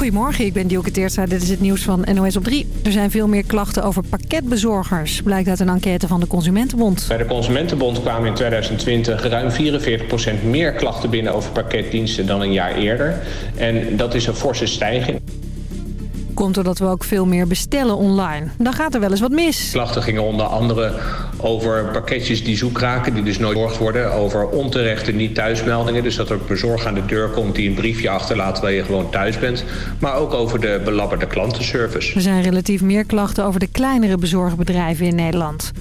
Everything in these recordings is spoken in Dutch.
Goedemorgen, ik ben Dielke Teertstra. Dit is het nieuws van NOS op 3. Er zijn veel meer klachten over pakketbezorgers. Blijkt uit een enquête van de Consumentenbond. Bij de Consumentenbond kwamen in 2020 ruim 44% meer klachten binnen over pakketdiensten dan een jaar eerder. En dat is een forse stijging. Komt doordat we ook veel meer bestellen online. Dan gaat er wel eens wat mis. Klachten gingen onder andere over pakketjes die zoek raken, die dus nooit bezorgd worden. Over onterechte niet-thuismeldingen, dus dat er een bezorger aan de deur komt die een briefje achterlaat terwijl je gewoon thuis bent. Maar ook over de belabberde klantenservice. Er zijn relatief meer klachten over de kleinere bezorgbedrijven in Nederland.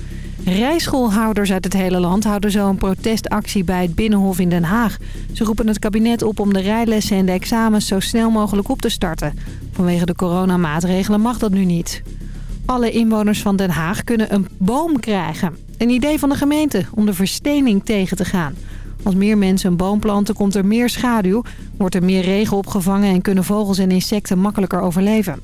Rijschoolhouders uit het hele land houden zo een protestactie bij het Binnenhof in Den Haag. Ze roepen het kabinet op om de rijlessen en de examens zo snel mogelijk op te starten. Vanwege de coronamaatregelen mag dat nu niet. Alle inwoners van Den Haag kunnen een boom krijgen. Een idee van de gemeente om de verstening tegen te gaan. Als meer mensen een boom planten komt er meer schaduw, wordt er meer regen opgevangen en kunnen vogels en insecten makkelijker overleven.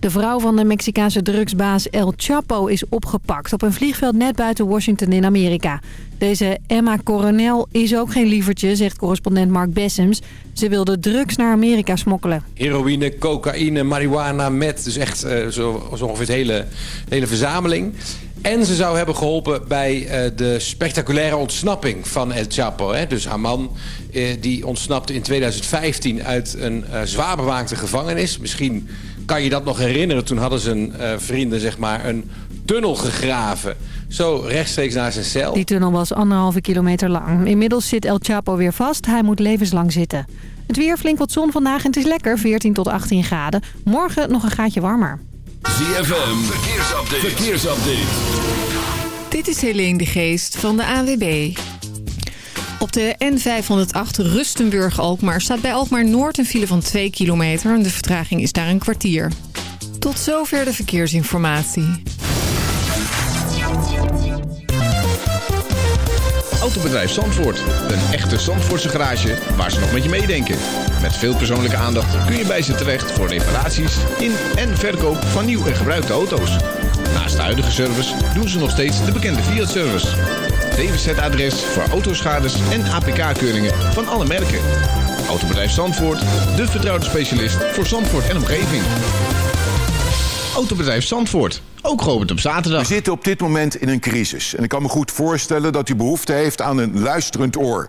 De vrouw van de Mexicaanse drugsbaas El Chapo is opgepakt op een vliegveld net buiten Washington in Amerika. Deze Emma Coronel is ook geen lievertje, zegt correspondent Mark Bessems. Ze wilde drugs naar Amerika smokkelen. Heroïne, cocaïne, marihuana, met, dus echt uh, zo, ongeveer de hele, hele verzameling. En ze zou hebben geholpen bij uh, de spectaculaire ontsnapping van El Chapo. Hè? Dus haar man uh, die ontsnapte in 2015 uit een zwaar bewaakte gevangenis. Misschien kan je dat nog herinneren. Toen hadden zijn vrienden zeg maar, een tunnel gegraven. Zo rechtstreeks naar zijn cel. Die tunnel was anderhalve kilometer lang. Inmiddels zit El Chapo weer vast. Hij moet levenslang zitten. Het weer flink wat zon vandaag en het is lekker. 14 tot 18 graden. Morgen nog een gaatje warmer. ZFM, verkeersupdate. verkeersupdate. Dit is Helene de Geest van de AWB. Op de N508 Rustenburg-Alkmaar staat bij Alkmaar Noord een file van 2 kilometer. En de vertraging is daar een kwartier. Tot zover de verkeersinformatie. Autobedrijf Zandvoort. Een echte Zandvoortse garage waar ze nog met je meedenken. Met veel persoonlijke aandacht kun je bij ze terecht voor reparaties in en verkoop van nieuw en gebruikte auto's. Naast de huidige service doen ze nog steeds de bekende Fiat-service. DWZ-adres voor autoschades en APK-keuringen van alle merken. Autobedrijf Zandvoort, de vertrouwde specialist voor Zandvoort en omgeving. Autobedrijf Zandvoort. Ook geopend op zaterdag. We zitten op dit moment in een crisis. En ik kan me goed voorstellen dat u behoefte heeft aan een luisterend oor.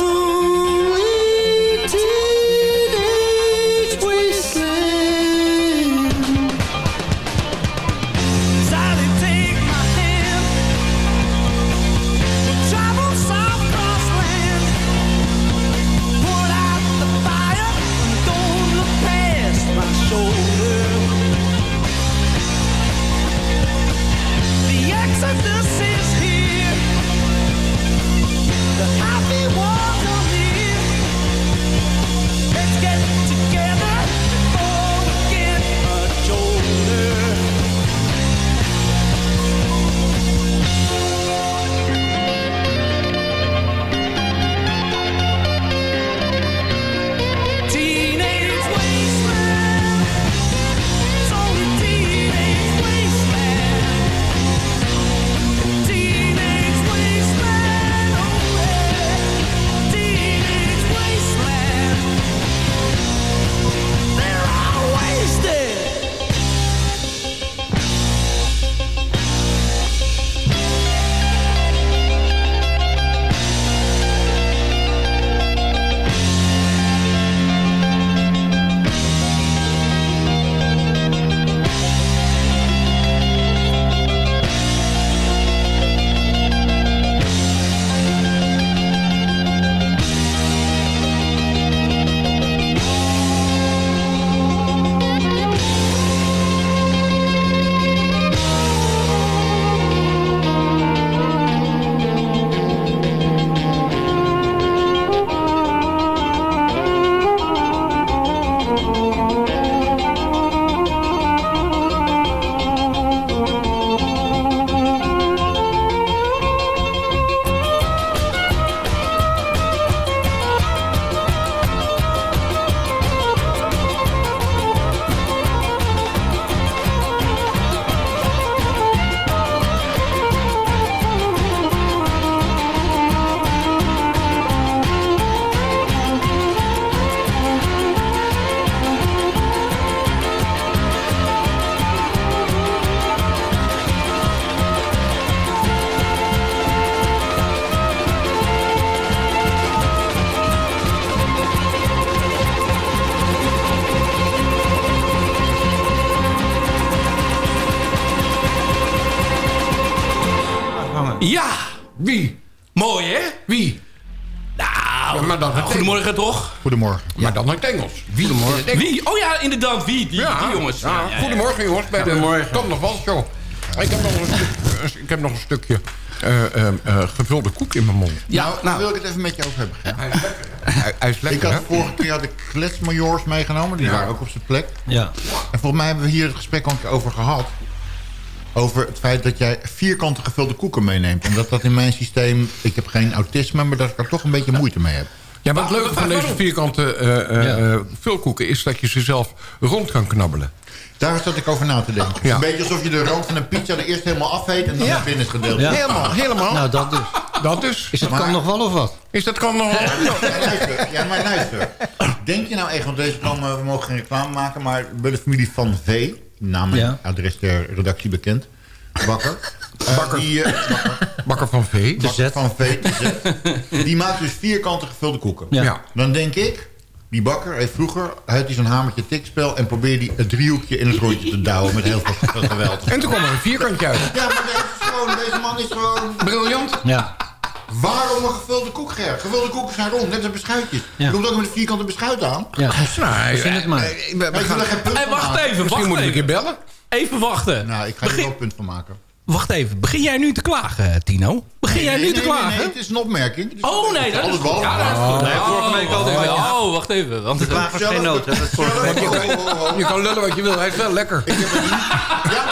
Ooh. Goedemorgen. Maar dan naar het Engels. Wie? Goedemorgen. Wie? Oh ja, inderdaad, wie? Die, Ja, die jongens. ja. Ja, ja, ja. Goedemorgen jongens. Bij de Goedemorgen. Kom nog wel show. Ik heb nog een, stuk, ik heb nog een stukje eh, eh, eh, gevulde koek in mijn mond. Ja, nou, daar wil ik het even met je over hebben. Hij, hij is lekker, Ik had hè? vorige keer had ik kletsmajors meegenomen. Die Ja. waren ook op zijn plek. Ja. En volgens mij hebben we hier het gesprek al een keer over gehad. Over het feit dat jij vierkante gevulde koeken meeneemt. En dat dat in mijn systeem... Ik heb geen autisme, maar dat ik er toch een beetje moeite mee heb. Ja, maar het leuke van deze vierkante eh, eh, eh, vulkoeken... is dat je ze zelf rond kan knabbelen. Daar zat ik over na te denken. Ja. een beetje alsof je de rand van een pizza er eerst helemaal afheet... en dan Ja. het binnengedeelte. Ja. Helemaal, helemaal. Nou, dat dus. Dat dus. Is het Maar- kan nog wel of wat? Is dat kan nog... Ja, luister, ja, maar luister. Denk je nou echt, want deze kan, eh, we mogen geen reclame maken... maar bij de familie Van V, naam en Ja. adres der redactie bekend... Bakker. Eh, Bakker. Die, eh, bakker, Bakker van V. Bakker van V, de Z. Die maakt dus vierkante gevulde koeken. Ja. Ja. Dan denk ik, die bakker heeft vroeger... had hij zo'n hamertje tikspel... en probeerde hij het driehoekje in het rondje te douwen... met heel veel geweld. En toen kwam er een vierkantje uit. Ja, maar deze, is gewoon, deze man is gewoon... Briljant. Ja. Waarom een gevulde koek, Ger? Gevulde koeken zijn rond, net als beschuitjes. Ja. Je komt ook met een vierkante beschuit aan. Ja. Nou, Verzin het maar. we- we Maar ik wil gaan- er geen punt Hey, van wacht even, Misschien wacht moet ik een keer bellen. Even wachten. Nou, ik ga er Begin- wel een punt van maken. Wacht even, begin jij nu te klagen, Tino? Begin jij nu nee, te nee, klagen? Nee, het is een opmerking. Oh nee, dat is behalve. Ja, dat is goed. Nee, vorige week al Oh, even. Oh, wacht even. Want het, Klagen is geen nood. Dat Oh, oh, oh, oh. Je kan lullen wat je wil. Hij is wel lekker. Ik heb het niet. Ja,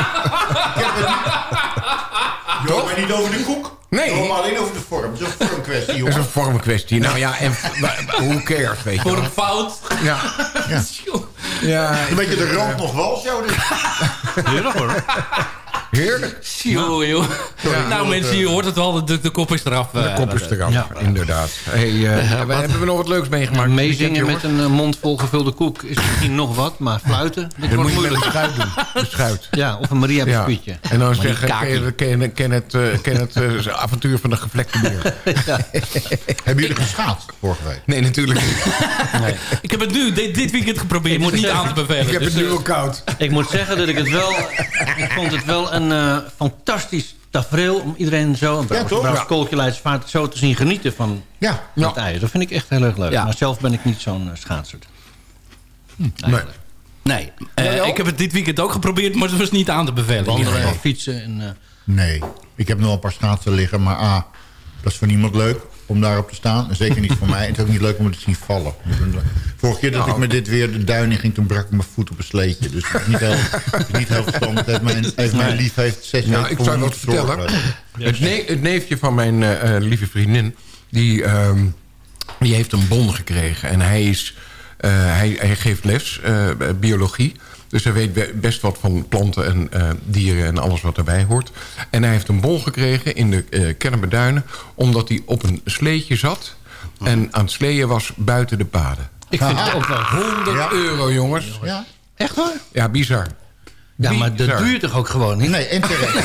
ik heb het niet. Joh, maar niet over de koek. Nee. Maar alleen over de vorm. Het is een vormkwestie, Dat is jongen. een vormkwestie. Nou ja, en hoe cares, weet je voor een fout. Ja. Ja, Een beetje de rand nog wel, zo. Dus. Heerlijk hoor. Heerlijk. Joh, joh. Nou mensen, je hoort het wel, de, de kop is eraf. De eh, kop is eraf, Ja. inderdaad. Hey, eh, hebben we nog wat leuks meegemaakt? Meezingen met een eh, mond vol gevulde koek is misschien nog wat, maar fluiten, Dat wordt moet je met een moeilijk. beschuit doen. Beschuit. Ja, of een Maria Ja. biscuitje. En dan zeggen, ken, je- ken, je- ken het, eh, ken het avontuur van de gevlekte beer? Hebben jullie geschaatst vorige week? Nee, natuurlijk niet. Ik heb het nu dit, dit weekend geprobeerd. Ik moet niet aan te bevelen. Ik heb Dus, het nu al koud. Ik moet zeggen dat ik het wel... ik vond het wel een eh, fantastisch tafereel om iedereen zo... een toch? ja. Ja. Kooltje Leidsvaart zo te zien genieten van Ja. het ijs. Dat vind ik echt heel erg leuk. Ja. Maar zelf ben ik niet zo'n uh, schaatser. Nee. Nee. Eh, ik heb het dit weekend ook geprobeerd, maar het was niet aan te bevelen. Wandelen, fietsen. En, eh, Nee, ik heb nog een paar schaatsen liggen, maar A, dat is voor niemand leuk om daarop te staan. En zeker niet voor mij. Het is ook niet leuk om het te zien vallen. Vorige keer dat ik met dit weer de duin in ging, toen brak ik mijn voet op een sleetje. Dus het is niet heel, het is niet heel verstandig. Heeft mijn, heeft mijn lief heeft zes Nou, weken ik voor zou wat vertellen. Het, ne- het neefje van mijn eh, eh, lieve vriendin... Die, ehm, die heeft een bon gekregen. En hij, is, eh, hij, hij geeft les, eh, biologie. Dus hij weet be- best wat van planten en eh, dieren en alles wat erbij hoort. En hij heeft een bon gekregen in de eh Kennemerduinen... omdat hij op een sleetje zat... en aan het sleeën was buiten de paden. ik vind het ook wel... 100 Ja. euro, jongens. Ja? Echt waar? Ja, bizar. Ja, maar dat doe je toch ook gewoon niet? Nee, en terecht.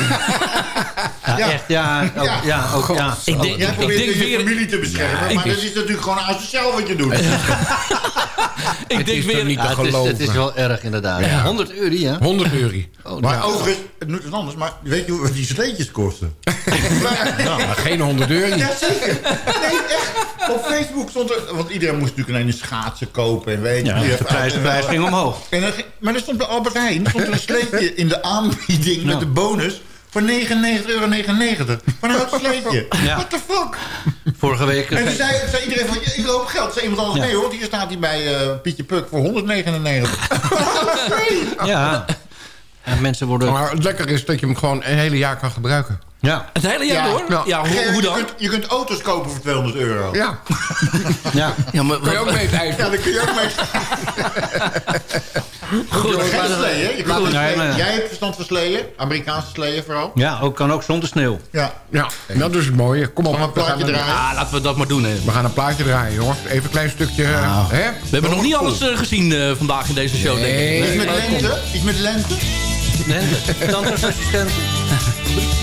Ja, Ja. echt. Ja, ook, Ja. ja. ook, ja. Ik denk, Jij ik probeert denk je weer, familie te beschermen, maar dat is natuurlijk gewoon asociaal wat je doet. ik denk is toch weer niet te het, is, geloven. het is wel erg inderdaad. 100 euro, ja. 100 euro. Oh, Maar ja. overigens, het moet wat anders, maar weet je wat die sleetjes kosten? Nou, maar geen 100 euro. Ja, zeker. Nee, echt. Op Facebook stond er... Want iedereen moest natuurlijk ineens schaatsen kopen. En weet je, Ja, de prijs, ging omhoog. En maar er stond bij Albert Heijn stond er een sleetje in de aanbieding met de bonus... voor 99,99 euro. Maar een oud sleetje. Ja. What the fuck? Vorige week... En toen zei, zei iedereen van, ik loop geld. Zei iemand anders, Ja. nee hoor, hier staat hij bij eh, Pietje Puk voor 199. Ja. En mensen worden... Maar het lekker is dat je hem gewoon een hele jaar kan gebruiken. Ja. het hele jaar Ja. door? Ja. Ja, hoe, hoe je, dan? kunt, je kunt auto's kopen voor 200 euro. Ja, Ja. Ja, maar, kan je ook mee het ijs. Ja, dan kun je ook mee... Goed, Geen sleeën, hè? Je kunt geen nee, sleeën. maar- Jij hebt verstand van sleeën. Amerikaanse sleeën vooral. ja, ook, kan ook zonder sneeuw. Ja. Ja, dat is het mooie. Kom op, Gaan we een plaatje gaan draaien? Ah, laten we dat maar doen. Hè. We gaan een plaatje draaien, jongens. Even een klein stukje. eh, hè? We hebben nog niet alles eh, gezien eh, vandaag in deze show, denk ik. Nee. Iets met lente. Iets met lente. Lente. Tandartsassistent.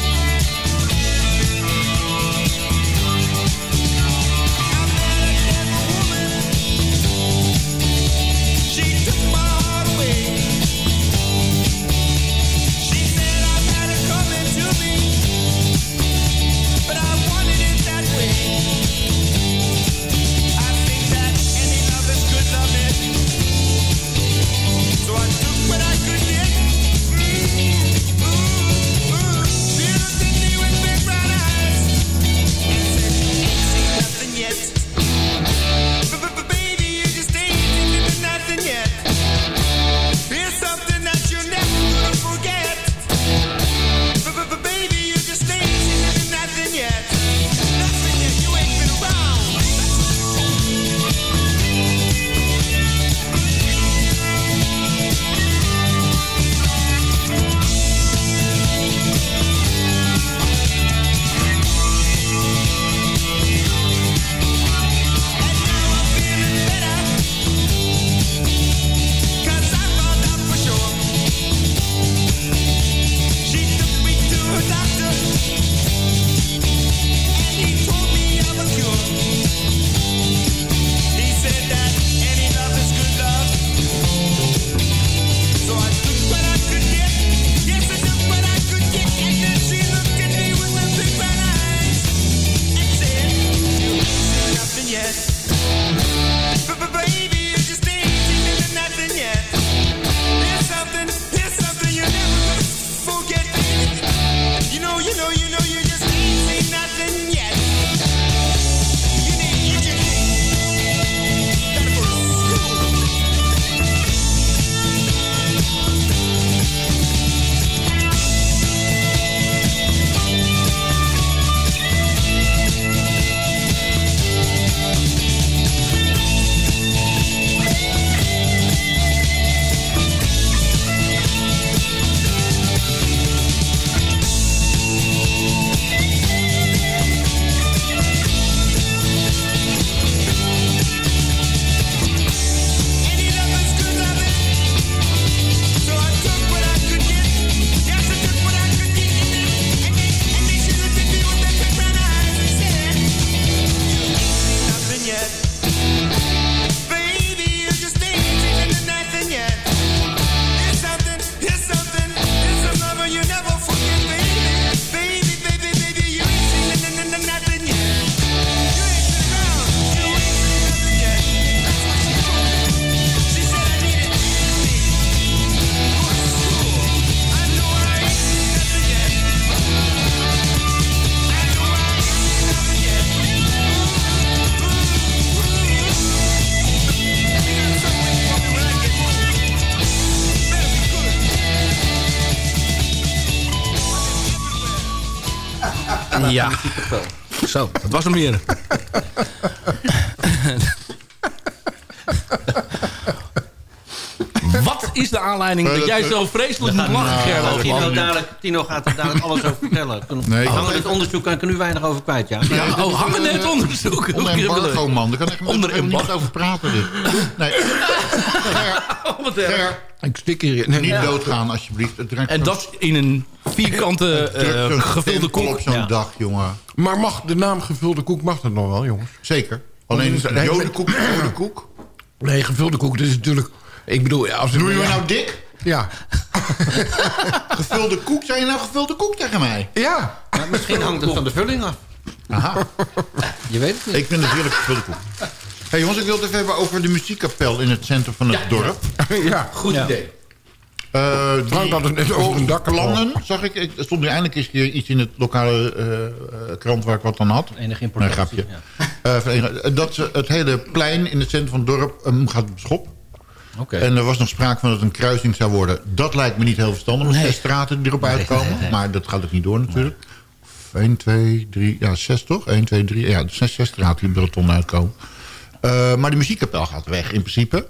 Zo, dat was hem weer. Wat is de aanleiding dat jij zo vreselijk moet lachen, Gerlo? Tino, dadelijk, Tino gaat er dadelijk alles over vertellen. Nee, hangen dit onderzoek kan ik er nu weinig over kwijt, ja. Ja, oh, hangen net onderzoek. Onder embargo, man. Daar kan ik Onder er niet over praten. Dit. Nee. Ger, Ik stik hier... Nee, niet Ja. doodgaan, alsjeblieft. Het En dat in een vierkante eh, gevulde koek. op zo'n Ja. dag, jongen. Maar mag de naam gevulde koek mag dat nog wel, jongens? Zeker. Alleen is de het- jodenkoek, jodenkoek. Nee, gevulde koek, dat is natuurlijk... Ik bedoel, als. Noem je nou dik? Ja. Gevulde koek? Zei je nou gevulde koek tegen mij? Ja. Maar misschien hangt het van de vulling af. Aha. Je weet het niet. Ik vind het heerlijk gevulde koek. hey, jongens, ik wil het even hebben over de muziekkapel in het centrum van het dorp. ja. Goed Ja. idee. Eh, Frank had het net over een dakkapel. plannen, zag ik. ik- Er stond nu eindelijk eens een keer iets in het lokale eh, eh, krant waar ik wat aan had. Enige Nee, importatie. grapje. ja. Eh, dat ze het hele plein in het centrum van het dorp eh, gaat op schop. Oké. En er was nog sprake van dat het een kruising zou worden. Dat lijkt me niet heel verstandig met zes straten die erop uitkomen. nee, nee. Maar dat gaat ook niet door natuurlijk. 1, 2, 3, ja, 6 toch? 1, 2, 3, ja, zes, zes straten die op de rotonde uitkomen. Eh, maar de muziekkapel gaat weg in principe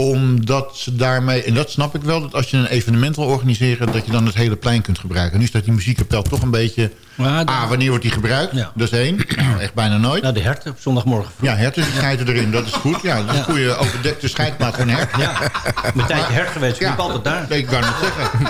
omdat ze daarmee, en dat snap ik wel... dat als je een evenement wil organiseren... dat je dan het hele plein kunt gebruiken. Nu staat die muziekkapel toch een beetje... Ah, wanneer wordt die gebruikt? Ja. Dat is één. Nou, echt bijna nooit. Nou, de herten op zondagmorgen vroeg. Ja, herten schijten erin, dat is goed. Ja, dat is een goede overdekte scheidplaats van hert. Ja. Een tijdje hert geweest, ik Ja, liep altijd daar. Ik wou net zeggen.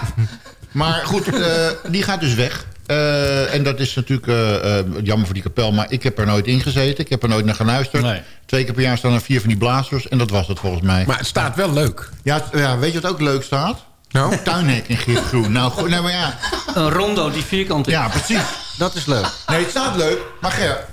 Maar goed, eh, die gaat dus weg. Eh, en dat is natuurlijk eh, eh, jammer voor die kapel. Maar ik heb er nooit in gezeten. Ik heb er nooit naar geluisterd. Nee. Twee keer per jaar staan er vier van die blazers. En dat was het volgens mij. Maar het staat wel leuk. Ja, ja, weet je wat ook leuk staat? Nou? Tuinhek in Gifgroen. Nou, goed, nou, maar ja. Een rondo die vierkant is. ja, precies. Dat is leuk. Nee, het staat leuk. Maar Ger,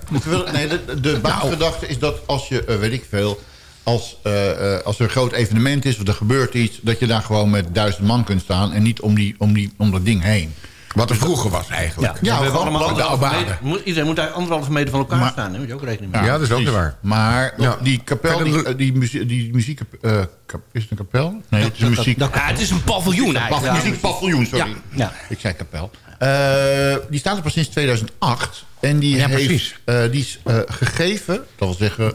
nee, de, de basisgedachte is dat als je, weet ik veel... Als, eh, eh, als er een groot evenement is of er gebeurt iets... dat je daar gewoon met duizend man kunt staan... en niet om, die, om, die, om dat ding heen. Wat er vroeger was eigenlijk. Ja, Ja, we hebben allemaal de Iedereen moet daar anderhalve meter van elkaar Maar- staan. Daar moet je ook rekening mee Ja, dat is ook waar. Maar Ja. die kapel, die, eh, die, muzie- die muziek... eh, kap- is het een kapel? Nee, het is een muziek... dat- het is een paviljoen eigenlijk. muziekpaviljoen, sorry. Ja. Ja. Ik zei kapel. Eh, die staat er pas sinds 2008. En die, Ja, heeft, precies. eh, die is eh, gegeven, dat wil zeggen...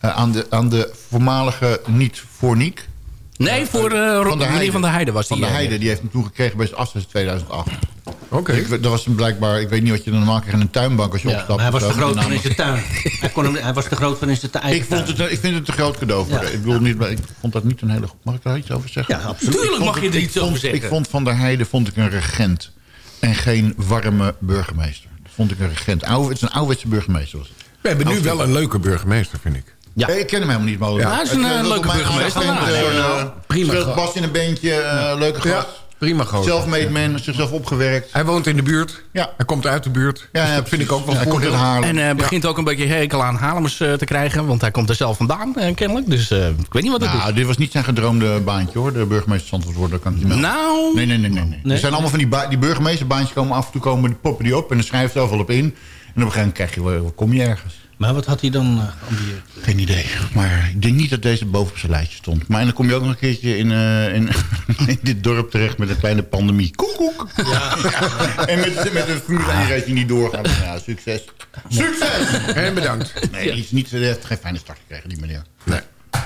eh, aan, de, aan de voormalige niet voor Niek. Nee, voor eh, Ro- meneer Van der Heijden was die. Van der eh, Heijden, die heeft hem toen gekregen bij zijn afzet 2008. Oké. Ik, dat was hem blijkbaar, ik weet niet wat je dan normaal krijgt in een tuinbank als je Ja, opstapt. hij was te groot van in zijn tuin. Hij, kon hem, hij was te groot van in zijn tuin. ik, vond het, ik vind het een groot cadeau voor Ja. Ik, bedoel niet, ik vond dat niet een hele... Mag ik daar iets over zeggen? Ja, absoluut. Tuurlijk Ik vond mag je er iets over zeggen. Ik vond Van der Heijden vond ik een regent. En geen warme burgemeester. Dat vond ik een regent. Oude, het is een ouderwetse burgemeester. Was. het. We hebben nu wel een leuke burgemeester, vind ik. Ja. Eh, Ik ken hem helemaal niet. Maar Ja, hij is een, eh, leuke burgemeester. Prima. Nou, Prima Speelt gast. bas in een bandje. eh, leuke gast. Ja, prima gozer. Self-made man. Zichzelf opgewerkt. Hij woont in de buurt. Ja. Hij komt uit de buurt. Ja, dus ja, dat vind ik ook wel Ja, Haarlem. En eh, begint ook een beetje hekel aan Haarlemers eh, te krijgen. Want hij komt er zelf vandaan, eh, kennelijk. Dus eh, ik weet niet wat het Nou, is. dit was niet zijn gedroomde baantje hoor. De burgemeester Zandvoort worden, dat kan ik niet melden. Nou, Nee, nee, nee. nee, nee. Er zijn allemaal van die, die burgemeesterbaantjes komen af en toe komen, die poppen die op en dan schrijft zelf wel op in. En op een gegeven moment krijg je, wel- kom je ergens. Maar wat had hij dan eh, geambieerd? Geen idee. Maar ik denk niet dat deze boven op zijn lijstje stond. Maar en dan kom je ook nog een keertje in, eh, in, in dit dorp terecht met een kleine pandemie. Koek, koek. Ja. en met, met een Formule 1 race die niet doorgaat. Ja, succes. Succes! En bedankt. Nee, die is niet, die heeft geen fijne start gekregen, die meneer. Nee.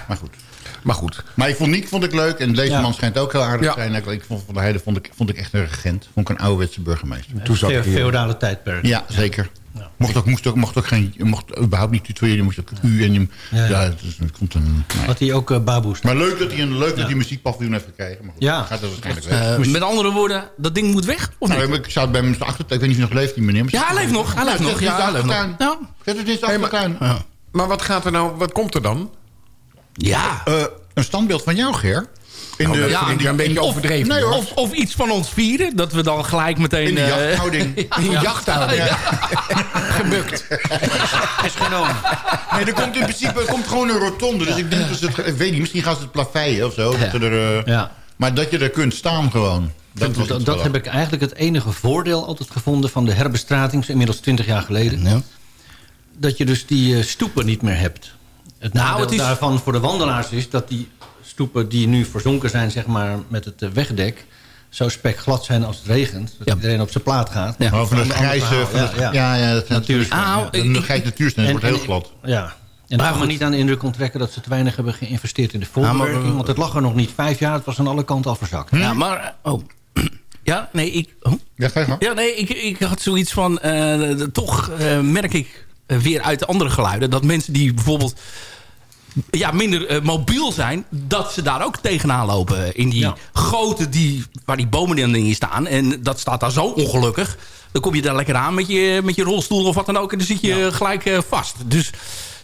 Maar goed. Maar goed. Maar ik vond Niek vond ik leuk. En deze Ja. man schijnt ook heel aardig Ja. te zijn. Ik vond Van der Heijden vond ik, vond ik echt een regent. Vond ik een ouderwetse burgemeester. Toen zat. Feodale tijdperk. Ja, zeker. Mocht ook, moest ook, mocht ook geen, je mocht überhaupt niet tutoyeren. Je moest ook u en je... Ja, Ja, ja. het, is- het komt een... nee. Had hij ook uh, baboes. Maar leuk dat hij een leuk dat hij muziekpaviljoen heeft gekregen. Maar goed, Ja. gaat dat waarschijnlijk weg. eh, met andere woorden, dat ding moet weg? Of niet? Nou, ik zou het bij mijn achtertuin... Ik weet niet of hij nog leeft, die meneer. Ja, hij leeft nog. Hij leeft nog. Ja, hij leeft nog. Ja. Zet het in zijn achtertuin. Maar wat gaat er nou, wat komt er dan? Ja. Eh, een standbeeld van jou, Ger. In dat ja, een beetje of- overdreven. nee. Of, of iets van ons vieren. Dat we dan gelijk meteen... In de eh, jachthouding. In je jachthouding. Gebukt. is genomen. Nee, er komt in principe er komt gewoon een rotonde. Dus ik denk dat ze het... Ik weet niet, misschien gaan ze het plaveien of zo. Dat er, eh, Ja. Maar dat je er kunt staan gewoon. Dat, dat, heb ik eigenlijk het enige voordeel altijd gevonden... van de herbestrating, inmiddels 20 jaar geleden. Dat je dus die eh, stoepen niet meer hebt. Het Nou, nadeel het is- daarvan voor de wandelaars is... dat die stoepen die nu verzonken zijn zeg maar, met het eh, wegdek... zo spekglad zijn als het regent. Dat iedereen op zijn plaat gaat. Ja. Maar van het grijze, verhaal. van het- ja, ja, dat. Ja, de grijze natuursteen wordt heel glad. Ja. En daar me niet aan de indruk onttrekken dat ze te weinig hebben geïnvesteerd in de voorbewerking. want het lag er nog niet vijf jaar. Het was aan alle kanten al verzakt. Ja, maar... Oh. Ja, nee, ik... Oh. Ja, ga je gang. Ja, nee, ik, ik had zoiets van... eh, toch eh, merk ik weer uit de andere geluiden... dat mensen die bijvoorbeeld ja, minder eh, mobiel zijn... dat ze daar ook tegenaan lopen. In die goten die, waar die bomen dan in staan. En dat staat daar zo ongelukkig. Dan kom je daar lekker aan met je, met je rolstoel of wat dan ook. En dan zit je gelijk eh, vast. Dus...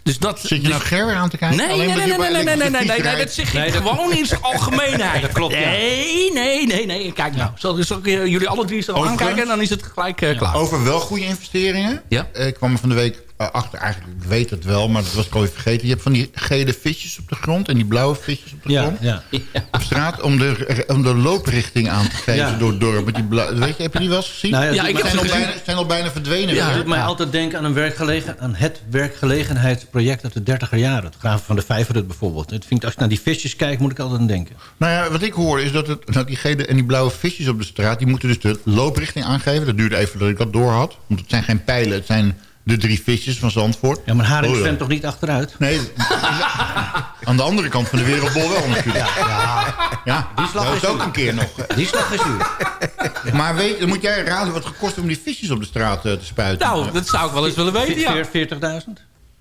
Dus dat, Zit je nou Gerber aan te kijken? Nee, Alleen nee, nee, nee, nee, nee, nee, nee, nee, fiets dat zeg rijdt? ik gewoon in zijn algemeenheid. dat klopt, ja. Nee, nee, nee, nee. Kijk nou, zal, zal ik eh, jullie alle drie zo aankijken... dan is het gelijk eh, klaar. Over wel goede investeringen. Ja. Eh, Ik kwam er van de week eh, achter. Eigenlijk, ik weet het wel, maar dat was ik alweer vergeten. Je hebt van die gele visjes op de grond en die blauwe visjes op de Ja, grond. ja. Op straat om de, om de looprichting aan te geven Ja. door het dorp. Met die blauwe, weet je, heb je die wel eens gezien? Nou ja, ik heb zijn, al gezien. bijna, zijn al bijna verdwenen. Ja. Het doet mij altijd denken aan, een werkgelegen, aan het werkgelegenheidsproject uit de 30er jaren. Het graven van de Vijverhut bijvoorbeeld. Het vind, als ik naar die visjes kijk, moet ik altijd aan denken. Nou ja, wat ik hoor is dat, het, dat die gele en die blauwe visjes op de straat... die moeten dus de looprichting aangeven. Dat duurde even dat ik dat door had. Want het zijn geen pijlen, het zijn de drie visjes van Zandvoort. Ja, maar Haring Oh, ja. zwemt toch niet achteruit? Nee, aan de andere kant van de wereldbol wel natuurlijk. Ja, Ja, Die slag dat is ook duur. een keer nog. die slag is duur. Maar weet, dan moet jij raden wat het gekost om die visjes op de straat eh, te spuiten. Nou, dat zou ik wel eens willen weten, ja. 40.000?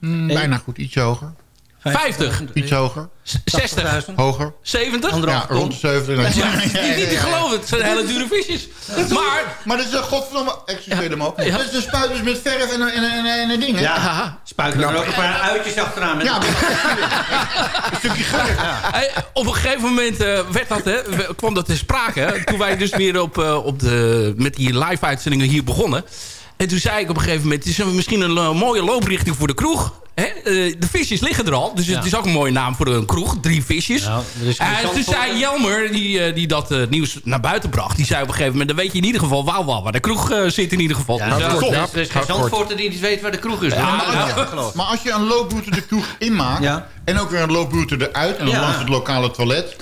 Mm, bijna goed, iets hoger. 50, Iets hoger. 60, Hoger. 70. Ja, rond de 70. Ja, niet, niet te geloven, het zijn hele dure visjes. Maar, Maar dat is een godverdomme... Excuseer hem ook. Dat is de spuiters met verf en, en, en, en, en dingen. Ja, spuiten er ook een paar uitjes achteraan. Met Ja, een stukje geur. Hey, op een gegeven moment eh, werd dat, hè, kwam dat te sprake. hè, Toen wij dus weer op, eh, op de, met die live-uitzendingen hier begonnen. En toen zei ik op een gegeven moment... het is een- misschien een eh, mooie looprichting voor de kroeg. Hè? eh, de visjes liggen er al. Dus het is ook een mooie naam voor een kroeg. Drie visjes. Is geen en toen Zandvoort- zei Jelmer, die, eh, die dat eh, nieuws naar buiten bracht... die zei op een gegeven moment... dan weet je in ieder geval wauw, wauw, waar de kroeg eh, zit in ieder geval. Ja, Dus, er eh, is- kort, ja. is- er is geen Zandvoorter die niet weet waar de kroeg is. Ja, ja. Ja. Maar als je een looproute de kroeg inmaakt... Ja. en ook weer een looproute eruit... en dan Ja. langs het lokale toilet...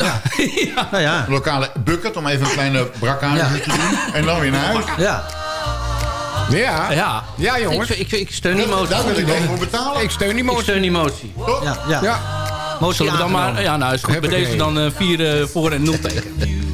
Nou ja. lokale bucket om even een kleine brak aan Ja. te doen... en dan weer naar huis. Ja. Ja, ja. ja Ik, jongens. ik, ik steun die motie. Daar wil ik wel voor betalen. Ik steun die Ik motie. steun die motie. Ja, ja. Ja. Motie Zullen we dan maar... Ja, nou is goed. Bij deze dan eh, vier eh, voor en nul tegen.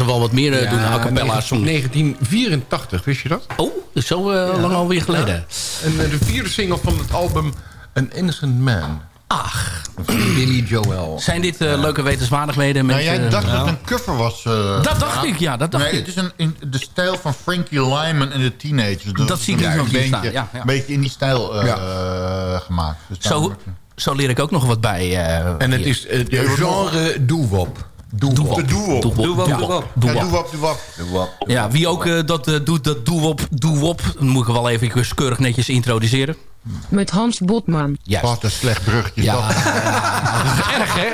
Ze wel wat meer eh, doen, a cappella songs. 1984, wist je dat? Oh, dat is zo eh, lang alweer geleden. En eh, de vierde single van het album An Innocent Man. Ach. Billy Joel. Zijn dit leuke wetenswaardigheden? Met, Nou, jij dacht dat nou? het een cover was. eh, Dat dacht ja. ik, ja, dat dacht nee, ik. Het is een, in de stijl van Frankie Lyman en de Teenagers. Dus Dat zie ik ook beetje, staan, ja, ja. Een beetje in die stijl eh, gemaakt. Dus Zo, zo leer ik ook nog wat bij. eh, En het hier. is het genre doo-wop. Doewop. De doewop. Doewop. Doewop, Ja, doewop. Ja, wie ook eh, dat eh, doet, dat doewop, doewop. Dan moet ik wel even keurig netjes introduceren. Met Hans Botman. Juist. Wat een slecht bruggetje. Ja, dat. dat is erg, hè?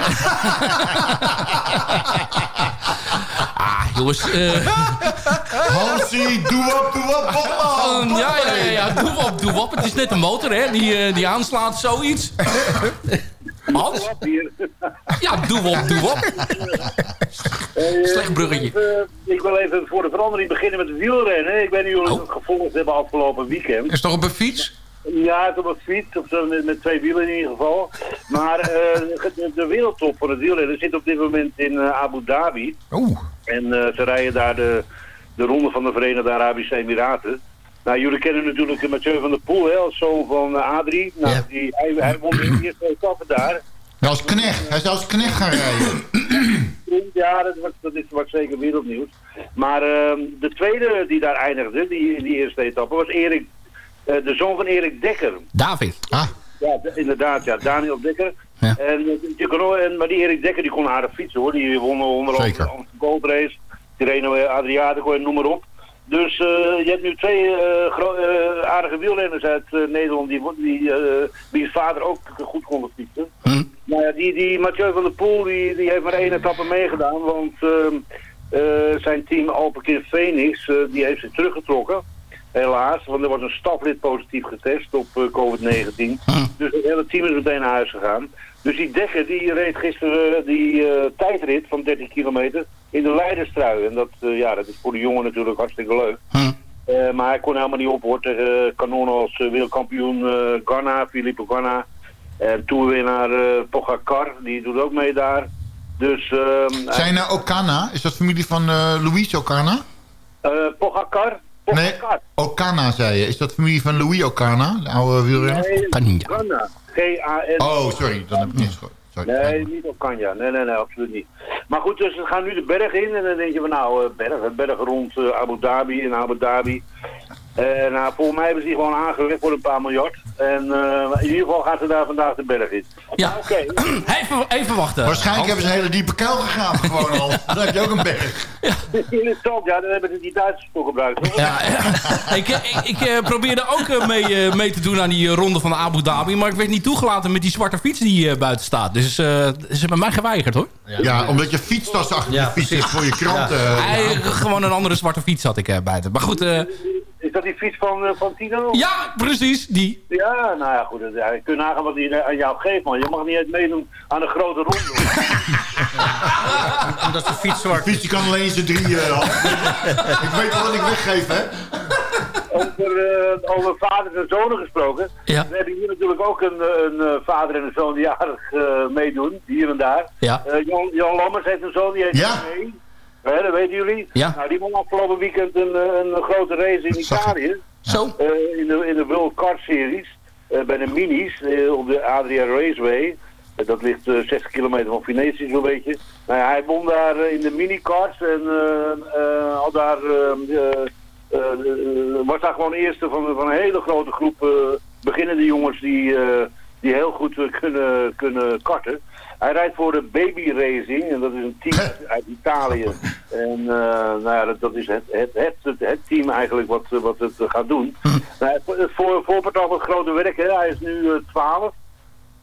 ah, jongens. eh Hansie, doewop, doewop, Botman. ja, ja, ja, ja, doe op, doe op. Het is net een motor, hè, die, die aanslaat, zoiets. Hans? Ja, doe op, doe op. Slecht bruggetje. Eh, ik wil even voor de verandering beginnen met wielrennen. Ik weet niet of jullie het gevolgd hebben afgelopen weekend. Is toch op een fiets? Ja, het op een fiets, of zo, met, met twee wielen in ieder geval. Maar eh, de, de wereldtop van het wielrennen zit op dit moment in eh, Abu Dhabi. Oeh. En eh, ze rijden daar de, de ronde van de Verenigde Arabische Emiraten. Nou, jullie kennen natuurlijk Mathieu van der Poel, hè, als zoon van eh, Adrie. Nou, die, hij, hij won de eerste etappe daar. Ja, als knecht. Hij is als knecht gaan rijden. Ja, dat, wordt, dat is, wordt zeker wereldnieuws. Maar ehm, de tweede die daar eindigde, die, in die eerste etappe, was Erik, eh, de zoon van Erik Dekker. David. Ah. Ja, inderdaad, ja, Daniel Dekker. En, eh, je kon, ook- en, maar die Erik Dekker die kon aardig fietsen hoor. Die won onder andere de Gold Race, Tirreno Adriatico en noem maar op. Dus eh, je hebt nu twee eh, eh, aardige wielrenners uit Nederland die, die, vader ook goed konden fietsen. Nou ja, die, die Mathieu van der Poel die, die heeft maar één etappe meegedaan, want ehm, eh, zijn team Alpecin Phoenix, die heeft zich teruggetrokken. Helaas, want er was een staflid positief getest op eh, COVID-19. Dus het hele team is meteen naar huis gegaan. Dus die Dekker die reed gisteren die tijdrit van 30 kilometer in de Leiderstrui. En dat, eh, ja, dat is voor de jongen natuurlijk hartstikke leuk. Eh, maar hij kon helemaal niet op hoor tegen kanonnen als eh, wereldkampioen Ghana, Filippo Ghana. En toerwinnaar eh Pogacar, die doet ook mee daar. Dus, ehm Zijn uh, Okana, is dat familie van eh Louis Okana? eh, Pogacar? Nee, Okana zei je. Is dat familie van Louis Okana, de oude wielrenner? Nee, Ghana. G-A-N. Oh, sorry, dan heb ik niet eens Sorry. Nee, niet op Kanja. Nee, nee, nee, absoluut niet. Maar goed, dus we gaan nu de berg in en dan denk je van nou, eh, bergen, bergen rond eh, Abu Dhabi in Abu Dhabi. En nou, volgens mij hebben ze die gewoon aangelegd voor een paar miljard. En eh, in ieder geval gaan ze daar vandaag de berg in. Ja, oké. even, even wachten. Waarschijnlijk Hans. hebben ze een hele diepe kuil gegraven gewoon al. Dan heb je ook een berg. Interessant, ja, dan hebben ze die Duitsers voor gebruikt. hoor. Ja, ik, ik, ik eh, probeerde ook eh, mee, eh, mee te doen aan die eh, ronde van Abu Dhabi. Maar ik werd niet toegelaten met die zwarte fiets die eh, buiten staat. Dus eh, ze hebben mij geweigerd hoor. Ja, omdat je fietstas achter je fiets is voor je eh, Hij, ja. Gewoon een andere zwarte fiets had ik eh, buiten. Maar goed, eh, Is dat die fiets van, eh, van Tino? Ja, precies, die. Ja, nou ja, goed. Ja, je kunt nagaan wat hij aan jou geeft, man. Je mag niet eens meedoen aan de grote ronde. Omdat de fiets zwart De fiets die kan alleen z'n drie. eh, ik weet al wat ik weggeef, hè? over, eh, over vaders en zonen gesproken. Ja. We hebben hier natuurlijk ook een, eh, een eh, vader en een zoon die aardig eh, meedoen, hier en daar. Ja. Eh, Jan, Jan Lammers heeft een zoon, die heet Ja. mee. Hè, dat weten jullie. Ja. Nou, die won afgelopen weekend een, eh, een grote race in Italië. Zo. Eh, in, de, in de World Kart Series. eh, bij de minis op de Adria Raceway. Dat ligt eh 60 kilometer van Venetië zo'n beetje. Nou ja, hij won daar in de minikarts en had daar... eh, eh, eh, eh, was daar gewoon eerste van, van een hele grote groep beginnende jongens die, die heel goed kunnen, kunnen karten. Hij rijdt voor de Baby Racing en dat is een team uit, uit Italië. En eh, nou ja, dat, dat is het, het, het, het, team eigenlijk wat, eh, wat het eh, gaat doen. Nou, het, voor, van het grote werk, hè. hij is nu eh, 12.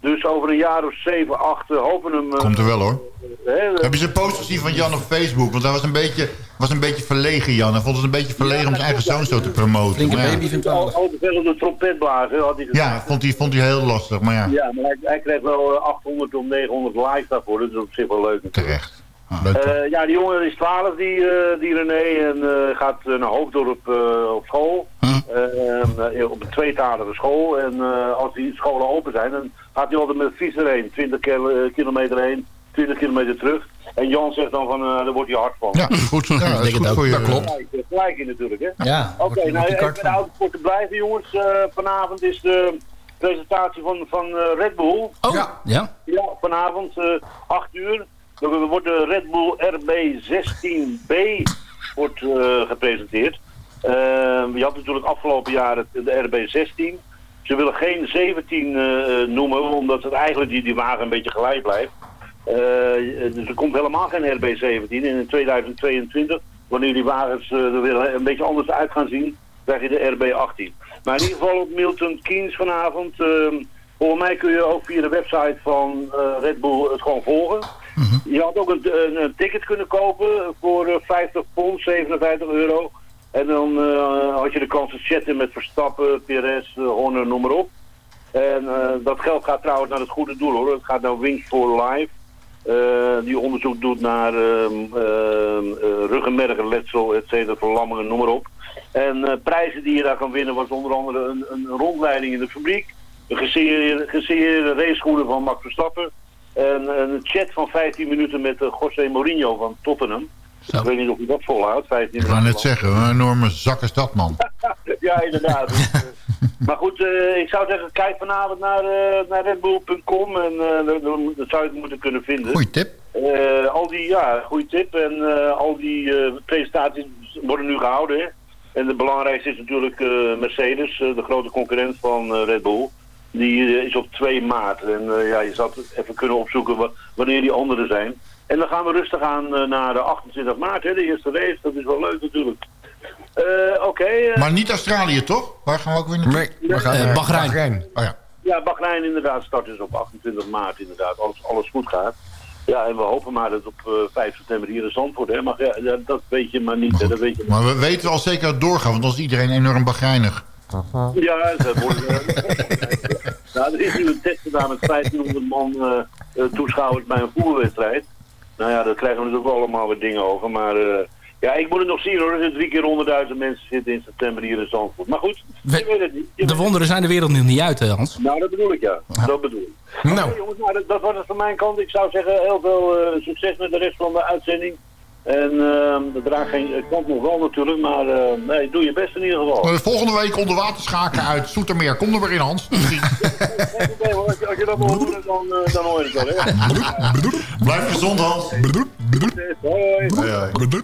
Dus over een jaar of 7, 8 uh, hopen hem... eh, Komt er wel hoor. hè, Heb je zijn post gezien van Jan op Facebook? Want hij was een beetje, was een beetje verlegen, Jan. Hij vond het een beetje verlegen om zijn eigen zoon zo te promoten. Maar ja. Al, al te veel op de trompet blazen, had hij gezegd. Ja, vond hij, vond hij heel lastig, maar ja, Ja, maar hij, hij kreeg wel eh, 800 of 900 likes daarvoor, dus dat is op zich wel leuk. terecht. Leuk. Eh, ja, die jongen is 12, die, eh, die René, en eh, gaat eh, naar Hoofddorp eh, op school. Eh, eh, op een tweetalige school. En eh, als die scholen open zijn, dan gaat hij altijd met de fiets erheen. 20 kil- eh, kilometer heen, 20 kilometer terug. En Jan zegt dan van, eh daar wordt hij hard van. Ja, goed. Ja, dat is goed voor je. Dat klopt. Gelijk, eh, Gelijk in natuurlijk, hè? Ja, Oké, wordt- nou even bij de blijven, jongens. Eh, vanavond is de presentatie van, van eh, Red Bull. Oh, Ja. ja. Ja, vanavond eh 8 uur. Dan wordt de Red Bull RB16B wordt, eh, gepresenteerd. Eh, je had natuurlijk afgelopen jaar het, de RB16. Ze willen geen 17 eh, noemen, omdat het eigenlijk die, die wagen een beetje gelijk blijft. Eh, dus er komt helemaal geen RB17. En in 2022, wanneer die wagens eh, er weer een beetje anders uit gaan zien, krijg je de RB18. Maar in ieder geval op Milton Keynes vanavond. eh, volgens mij kun je ook via de website van eh, Red Bull het gewoon volgen. Je had ook een, een, een ticket kunnen kopen voor eh, 50 pond, 57 euro. En dan had je de kans te chatten met Verstappen, Perez, Horner, noem maar op. En dat geld gaat trouwens naar het goede doel hoor. Het gaat naar Wings for Life. Eh, die onderzoek doet naar ehm ehm, eh, ruggenmergenletsel, et cetera, verlammingen, noem maar op. En eh, prijzen die je daar kan winnen was onder andere een, een rondleiding in de fabriek. Een gesigneerde, gesigneerde raceschoenen van Max Verstappen. En een chat van 15 minuten met José Mourinho van Tottenham. Ik weet niet of hij dat volhoudt. 15 Ik ga net zeggen, een enorme zak is dat, man. ja, inderdaad. Maar goed, eh, ik zou zeggen, kijk vanavond naar, eh, naar redbull.com en eh, dan- dan zou je het moeten kunnen vinden. Goeie tip. Al die, ja, goede tip. En al die presentaties worden nu gehouden. Hè? En het belangrijkste is natuurlijk Mercedes, de grote concurrent van Red Bull. Die is op 2 maart. En ja, je zou het even kunnen opzoeken wa- wanneer die anderen zijn. En dan gaan we rustig aan naar de 28 maart, hè, de eerste race. Dat is wel leuk natuurlijk. Eh, Oké. eh, Maar niet Australië, toch? Waar gaan we ook weer naartoe? Nee, we gaan Eh, naar Bahrein. Bahrein. Oh ja. Ja, Bahrein inderdaad start dus op 28 maart inderdaad, als alles goed gaat. Ja, en we hopen maar dat het op eh, 5 september hier in Zandvoort, hè. Maar ja, ja, dat weet je maar niet, hè. Dat weet je Maar we weten al zeker dat het doorgaat, want dan is iedereen enorm bagrijnig. Ja, dat wordt... nou, er is nu een test gedaan met 1500 man toeschouwers bij een voetbalwedstrijd. Nou ja, daar krijgen we natuurlijk allemaal weer dingen over, maar... eh, ja, ik moet het nog zien hoor. Er zitten drie keer 100.000 mensen zitten in september hier in Zandvoort. Maar goed, je weet het niet. Je De wonderen zijn de wereld nog niet uit, hè, Hans. Nou, dat bedoel ik ja. Dat bedoel ik. Nou. Jongens, nou, dat, dat was het van mijn kant. Ik zou zeggen, heel veel eh, succes met de rest van de uitzending. En ehm dat draagt geen kant nog wel natuurlijk, maar eh, nee, doe je best in ieder geval. Maar volgende week onder water schaken uit Soetermeer. Kom er weer in, Hans. Geen probleem, hoor. als, je, als je dat wil horen, dan, eh, dan hoor je het wel. Hè? Blijf gezond, Hans. Hoi.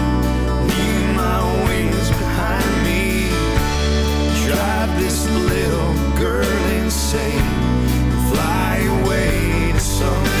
Girl insane. Fly away to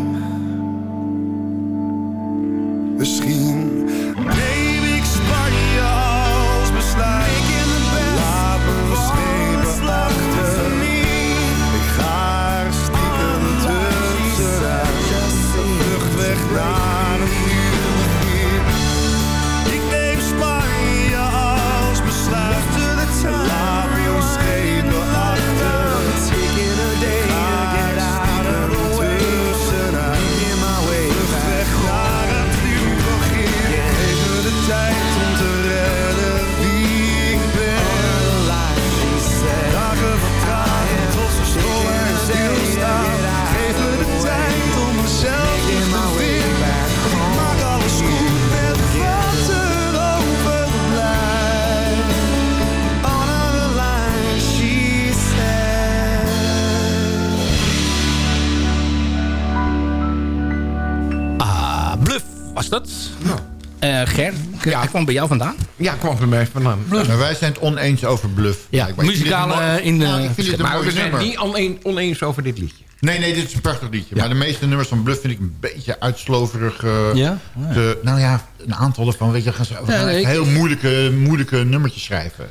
Kwam bij jou vandaan. Ja, kwam bij mij vandaan. Maar wij zijn het oneens over Bluff. Ja, muzikale mooi- in de- Nou, ik vind dit een Maar we zijn nummer. niet oneen- oneens over dit liedje. Nee, nee, dit is een prachtig liedje. Maar de meeste nummers van Bluff vind ik een beetje uitsloverig. eh, Ja? de- nou ja, een aantal ervan. Weet je, gaan ze we Ja, gaan nee, echt ik- heel moeilijke, moeilijke nummertjes schrijven.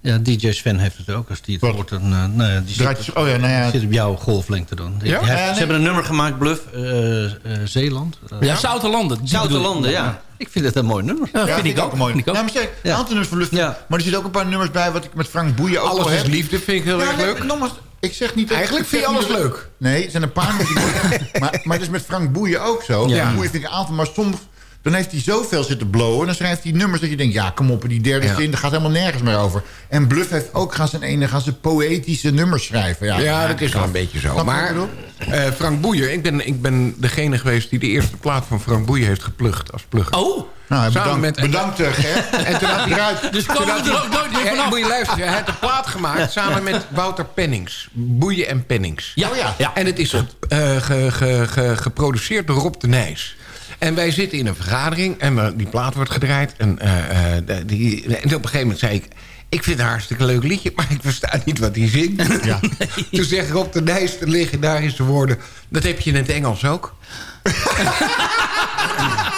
Ja, DJ Sven heeft het ook. Als die het hoort, dan eh, nou ja, die Draait- zit, oh ja, nou ja. zit op jouw golflengte dan. Ja? Heeft- Ja, nee. Ze hebben een nummer gemaakt, Bluff, eh, eh, Zeeland. Eh, Ja, Zoute. Landen, ja. Ik vind het een mooi nummer. Ja, Ja, vind ik ook. een mooi. Vind ik ook. Ja, maar zeg, een aantal nummers van. Maar er zitten ook een paar nummers bij wat ik met Frank Boeien ook Alles al is heb. liefde vind ik heel Ja, erg nee, leuk. nogmaals, ik zeg niet... dat- Eigenlijk ik vind je alles leuk. Nee, er zijn een paar nummers maar, maar het is met Frank Boeien ook zo. Boeien vind ik een aantal, maar soms... Dan heeft hij zoveel zitten blowen. En dan schrijft hij nummers dat je denkt... Ja, kom op, die derde Ja. zin, daar gaat helemaal nergens meer over. En Bluff heeft ook gaan zijn ene... gaan ze poëtische nummers schrijven. Ja, Ja, dat is wel een beetje zo. Snap Maar eh, Frank Boeien, ik ben, ik ben degene geweest die de eerste plaat van Frank Boeien heeft geplukt als plugger. Oh, Nou, Samen bedankt, met- bedankt eh, Ger. En toen had hij Eruit. dus komen we er hij- ook nooit meer Ja, vanaf. Moet je luisteren, hij heeft een plaat gemaakt samen met Wouter Pennings. Boeien en Pennings. Ja, Oh ja. ja. En het is ge- eh, ge- ge- ge- geproduceerd door Rob de Nijs. En wij zitten in een vergadering en die plaat wordt gedraaid. En, eh, eh, die, en op een gegeven moment zei ik... Ik vind het een hartstikke leuk liedje, maar ik versta niet wat hij zingt. Ja. Toen zegt Rob de Nijs de legendarische woorden... Dat heb je in het Engels ook.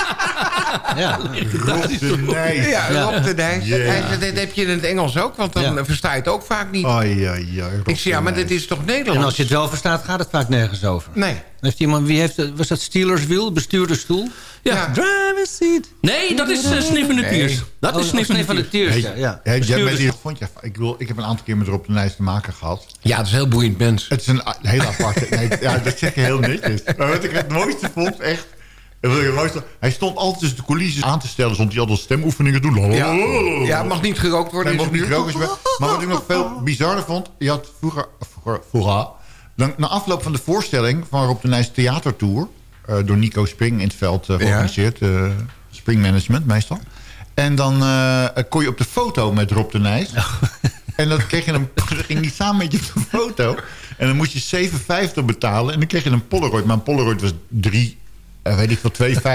Ja. Rob de Nijs. Ja, Ja. Rob de Nijs. Ja. Hij zei, dat heb je in het Engels ook, want dan Ja. versta je het ook vaak niet. Ai, ai, ai, Rob ik zei, ja, maar dit is toch Nederlands? En als je het wel verstaat, gaat het vaak nergens over. Nee. Heeft iemand, wie heeft, was dat Steelerswiel, bestuurdersstoel? Ja. Driver's seat. Nee, dat is uh, sniffende Nee. tiers. Dat Oh, is sniffende van de tiers. tiers, Hey, ja. ja. hey, jij bent Bestuurders- hier, vond je, ik, bedoel, ik heb een aantal keer met Rob de Nijs te maken gehad. Ja, het is heel boeiend mens. Het is een a- hele aparte... Nee, ja, dat zeg je heel netjes. Maar wat ik het mooiste vond, echt... dat Hij stond altijd tussen de coulissen aan te stellen. Stond hij altijd stemoefeningen te doen. Ja, mag niet gerookt worden. Nee, zijn niet roken. Maar wat ik nog veel bizarder vond... Je had vroeger... vroeger, vroeger dan, na afloop van de voorstelling van Rob de Nijs Theatertour... eh, door Nico Spring in het veld eh, georganiseerd. eh, Spring Management meestal. En dan kon je op de foto met Rob de Nijs. En dan kreeg je een, dan ging hij samen met je op de foto. En dan moest je 7,50 betalen. En dan kreeg je een Polaroid. Maar een Polaroid was 3, eh, weet ik veel,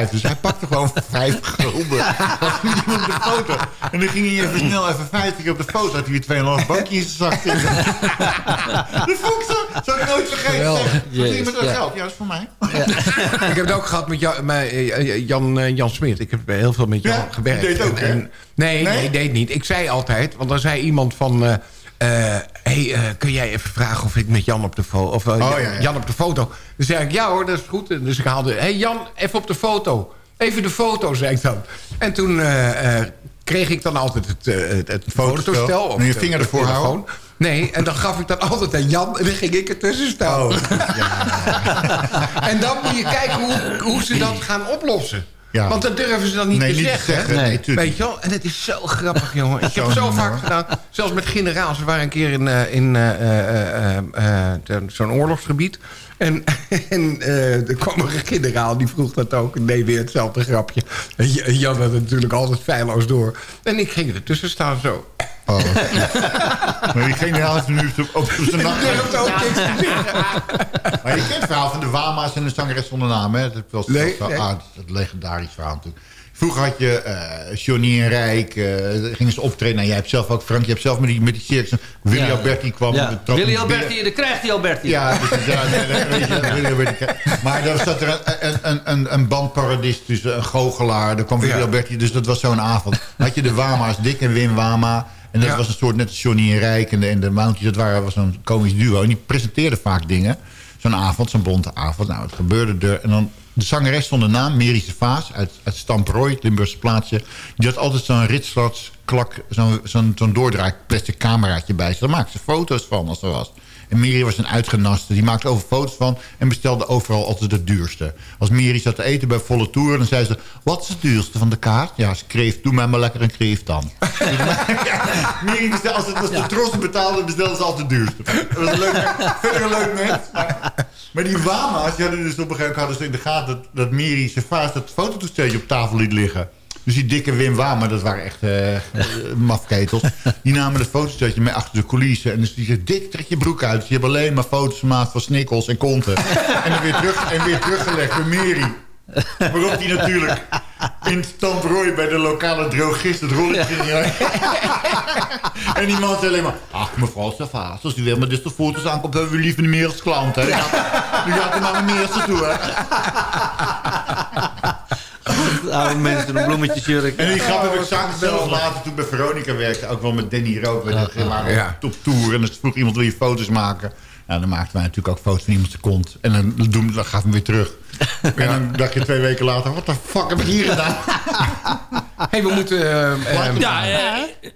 2,5. Dus hij pakte gewoon 5 gulden. Dat de foto. En dan ging hij even snel even 50 op de foto. Had hij weer 2,5 bankje in zijn zak. Dat ik zo. Zou ik nooit vergeten. Doe je met dat Ja. geld? Ja, dat is voor mij. ik heb het ook gehad met Jan, met, eh, Jan, eh, Jan Smit. Ik heb heel veel met Jan Ja, gewerkt. deed ook, En- en- nee, nee, Nee? deed niet. Ik zei altijd, want dan zei iemand van... eh, eh, hey, eh, kun jij even vragen of ik met Jan op de foto... Of eh, Oh, Jan, ja, ja. Jan op de foto. Dan zei ik, ja hoor, dat is goed. En Dus ik haalde... hey Jan, even op de foto. Even de foto, zei ik dan. En toen eh, eh, kreeg ik dan altijd het, eh, het, het Fotostel. of En je vinger ervoor houden? Nee, en dan gaf ik dat altijd aan Jan en dan ging ik ertussen staan. Oh, en dan moet je kijken hoe, hoe ze dat gaan oplossen. Ja. Want dat durven ze dan niet Nee, te niet te zeggen. Nee, tuurlijk. Weet je wel? En het is zo grappig, jongen. Ik heb zo nummer, vaak gedaan. Zelfs met generaals. We waren een keer in, eh, in eh, eh, eh, eh, zo'n oorlogsgebied. En, en eh, er kwam een generaal, die vroeg dat ook. En deed weer hetzelfde grapje. En Jan had het natuurlijk altijd feilloos door. En ik ging ertussen staan zo. Oh, maar die generaal heeft nu op, op zijn Ik nacht. ook niks te zeggen. Maar je kent het verhaal van de Wama's en de zangeres zonder naam, hè? Dat, was, Nee, dat, nee. Ah, is een legendarisch verhaal natuurlijk. Vroeger had je eh Johnny en Rijk, eh, gingen ze optreden. Nou, jij hebt zelf ook, Frank, je hebt zelf met die, met die circus. Willy Ja. Alberti kwam. Ja. de trap Willy. Alberti, daar krijgt hij Alberti. Ja, dus, ja nee, nee, weet je, Willy Alberti. Maar dan zat er een, een, een, een bandparadist tussen, een goochelaar. Er kwam Willy Ja. Alberti, dus dat was zo'n avond. Dan had je de Wama's, Dick en Wim Wama. En dat Ja. was een soort net als Johnny en Rijk en de, en de Mounties. Dat waren, was zo'n komisch duo. En die presenteerden vaak dingen. Zo'n avond, zo'n bonte avond. Nou, het gebeurde er. En dan de zangeres zonder naam, Merische Vaas uit, uit Stamprooi, het Limburgse plaatsje. Die had altijd zo'n ritslots klak, zo'n zo'n zo'n doordraai plastic cameraatje bij zich. Daar maakte ze foto's van als er was. En Miri was een uitgenaste. Die maakte over foto's van en bestelde overal altijd het duurste. Als Miri zat te eten bij volle toer, dan zei ze... Wat is het duurste van de kaart? Ja, ze kreeft. Doe mij maar lekker een kreeft dan. Miri bestelde, als het als de trossen betaalde, bestelde ze altijd het duurste. Dat was een leuk, verder een leuk mens. Maar, maar die Wama's, die hadden dus op een gegeven moment hadden ze in de gaten... dat, dat Miri zijn vaas dat fototoesteltje op tafel liet liggen. Dus die dikke Wim Wama, dat waren echt eh mafketels. Die namen het fototoesteltje mee achter de coulissen. En dus die zei, dik, trek je broek uit. Dus je hebt alleen maar foto's gemaakt van snikkels en konten. en, dan weer terug, en weer teruggelegd door Miri. Waarop die natuurlijk in Stamprooi bij de lokale drogist het rolletje ging rijden. En die man zei alleen maar... Ach, mevrouw Savaas, als u weer met dit soort foto's aankomt... hebben we liever niet meer als klant, hè? Nu gaat er maar meer naartoe, hè? Oude mensen in een bloemetjesjurk. En die grap heb ik zaken zelf later toen ik bij Veronica werkte. Ook wel met Danny Rook. We waren Ja. op tour. En dan vroeg iemand wil je foto's maken. Nou, dan maakten wij natuurlijk ook foto's van iemand zijn kont. En dan, doen, dan gaf hem weer terug. En dan dacht je twee weken later... Wat de fuck heb ik hier gedaan? hey, we moeten... eh, eh, Ja, eh,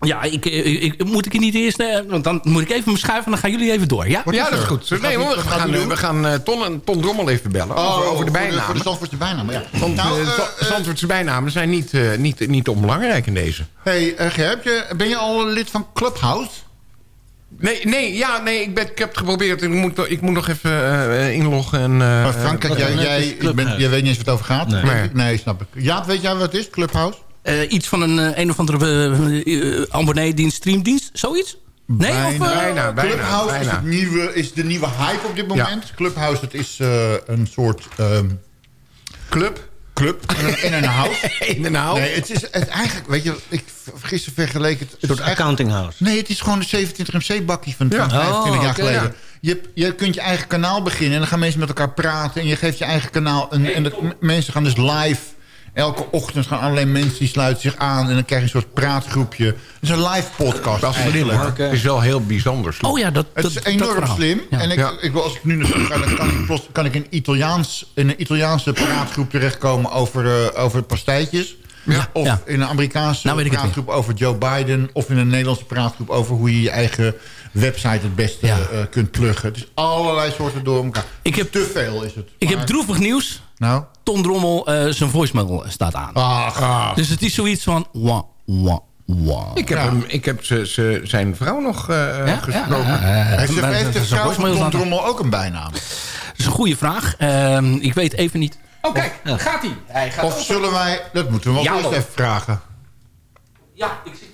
ja ik, ik, ik- moet ik niet eerst... eh, want dan moet ik even me schuiven en dan gaan jullie even door, ja? ja, dat is goed. Nee, hoor, we gaan, eh, we gaan eh, Ton, en- Ton Drommel even bellen. over, over de Oh, voor de, bijnamen. voor de Zandvoortse bijnaam, ja. Want Nou, eh, eh, Za- Zandvoortse bijnamen zijn niet, eh, niet, niet onbelangrijk in deze. hey, uh, Gerb, je, ben je al lid van Clubhouse? Nee, nee, ja, nee ik, ben, ik heb het geprobeerd. Ik moet, nog- ik moet nog even eh, inloggen. En, eh, Maar Frank, eh, jij, jij, is ik Clubhouse. ben, jij weet niet eens wat het over gaat? Nee. Nee, nee snap ik. Ja, weet jij wat het is, Clubhouse? Eh, iets van een, eh, een of andere uh, abonnee-dienst, streamdienst, zoiets? Nee, of... Bijna. eh, bijna, bijna, Clubhouse Is, het nieuwe, is de nieuwe hype op dit moment. Clubhouse dat is eh, een soort ehm, Club? club in een, een house. In een house? Nee, het is het eigenlijk, weet je, ik gisteren vergeleken het. het Een soort accounting house. Nee, het is gewoon de 27 MC-bakkie van, van Ja. 25 Oh, jaar oké, geleden. ja. Je, je kunt je eigen kanaal beginnen en dan gaan mensen met elkaar praten. En je geeft je eigen kanaal. En, en de, mensen gaan dus live. Elke ochtend gaan allerlei mensen die sluiten zich aan. En dan krijg je een soort praatgroepje. Het is een live podcast Dat is slim, eigenlijk. hoor. Het is wel heel bijzonder slim. Oh ja, dat, Het dat, is dat enorm verhaal. slim. Ja. En ik, Ja. ik, wil- als ik nu naartoe ga, dan kan ik, plots- kan ik in, Italiaans, in een Italiaanse praatgroep terechtkomen over, eh, over pastijtjes. Ja, Of ja. in een Amerikaanse Nou praatgroep over Joe Biden. Of in een Nederlandse praatgroep over hoe je je eigen website het beste Ja. eh, kunt pluggen. Het is allerlei soorten door elkaar. Ik heb- Te veel is het. Ik heb droevig nieuws. Nou? Ton Drommel, eh, zijn voicemail staat aan. Ach, Dus het is zoiets van... Wah, wah, wah. Ik heb, Ja. hem, ik heb ze, ze, zijn vrouw nog eh, Ja? gesproken. Ja, ja, ja. heeft de, heeft de vrouw van Tom. Drommel ook een bijnaam? Dat is een goede vraag. Ehm, ik weet even niet... Oh, kijk, gaat hij. Hij gaat Of zullen wij... Dat moeten we wel Ja, eerst hoor. even vragen. Ja, ik zit...